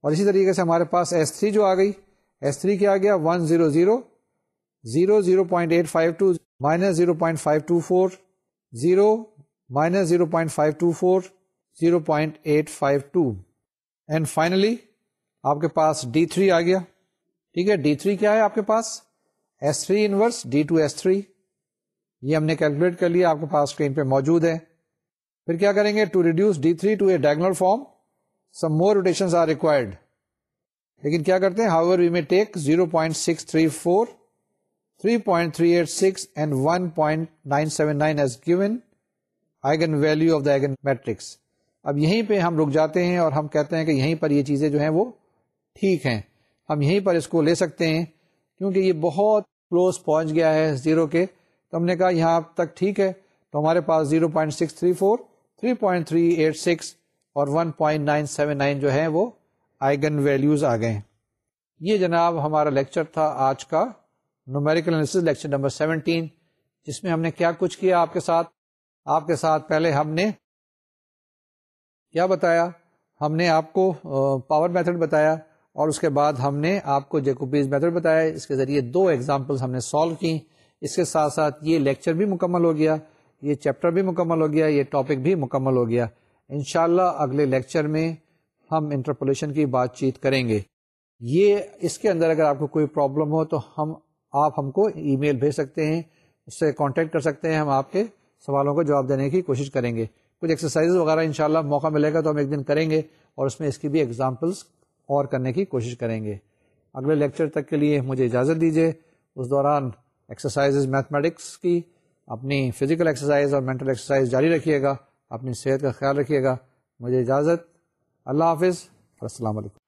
اور اسی طریقے سے ہمارے پاس ایس تھری جو آ گئی، ایس تھری کیا آ گیا؟ One zero zero. Zero zero point eight five two minus zero point five two four zero minus zero point five two four zero point eight five two and finally آپ کے پاس D three آ گیا ٹھیک ہے D three کیا ہے آپ کے پاس S three inverse D two S three یہ ہم نے کیلکولیٹ کر لیا آپ کے پاس اسکرین پہ موجود ہے پھر کیا کریں گے to reduce D three to a diagonal form some more rotation are required لیکن کیا کرتے ہیں how we may take zero point six three four three point three eight six and nine seven eigen of the matrix اب یہیں پہ ہم رک جاتے ہیں اور ہم کہتے ہیں کہ یہیں پر یہ چیزیں جو ہیں وہ ٹھیک ہیں۔ ہم یہیں پر اس کو لے سکتے ہیں کیونکہ یہ بہت کلوز پہنچ گیا ہے زیرو کے۔ تو ہم نے کہا یہاں اب تک ٹھیک ہے۔ تو ہمارے پاس zero point six three four three point three eight six اور one point nine seven nine جو ہے وہ آئگن ویلوز آ گئے یہ جناب ہمارا لیکچر تھا آج کا۔ نومیریکل لیکچر نمبر سیونٹین جس میں ہم نے کیا کچھ کیا آپ کے ساتھ؟ آپ کے ساتھ پہلے ہم نے کیا بتایا؟ ہم نے آپ کو پاور میتھڈ بتایا اور اس کے بعد ہم نے آپ کو جیکوبیز میتھڈ بتایا۔ اس کے ذریعے دو ایگزامپل ہم نے سالو کی۔ اس کے ساتھ ساتھ یہ لیکچر بھی مکمل ہو گیا، یہ چیپٹر بھی مکمل ہو گیا، یہ ٹاپک بھی مکمل ہو گیا۔ انشاءاللہ اگلے لیکچر میں ہم انٹرپولیشن کی بات چیت کریں گے۔ یہ اس کے اندر اگر آپ کو کوئی پرابلم ہو تو ہم آپ ہم کو ای میل بھیج سکتے ہیں، اس سے کانٹیکٹ کر سکتے ہیں، ہم آپ کے سوالوں کو جواب دینے کی کوشش کریں گے۔ کچھ ایکسرسائز وغیرہ انشاءاللہ موقع ملے گا تو ہم ایک دن کریں گے اور اس میں اس کی بھی ایگزامپلس اور کرنے کی کوشش کریں گے۔ اگلے لیکچر تک کے لیے مجھے اجازت دیجیے اس دوران ایکسرسائز میتھمیٹکس کی اپنی فزیکل ایکسرسائز اور مینٹل ایکسرسائز جاری رکھیے گا۔ اپنی صحت کا خیال رکھیے گا۔ مجھے اجازت۔ اللہ حافظ۔ السلام علیکم۔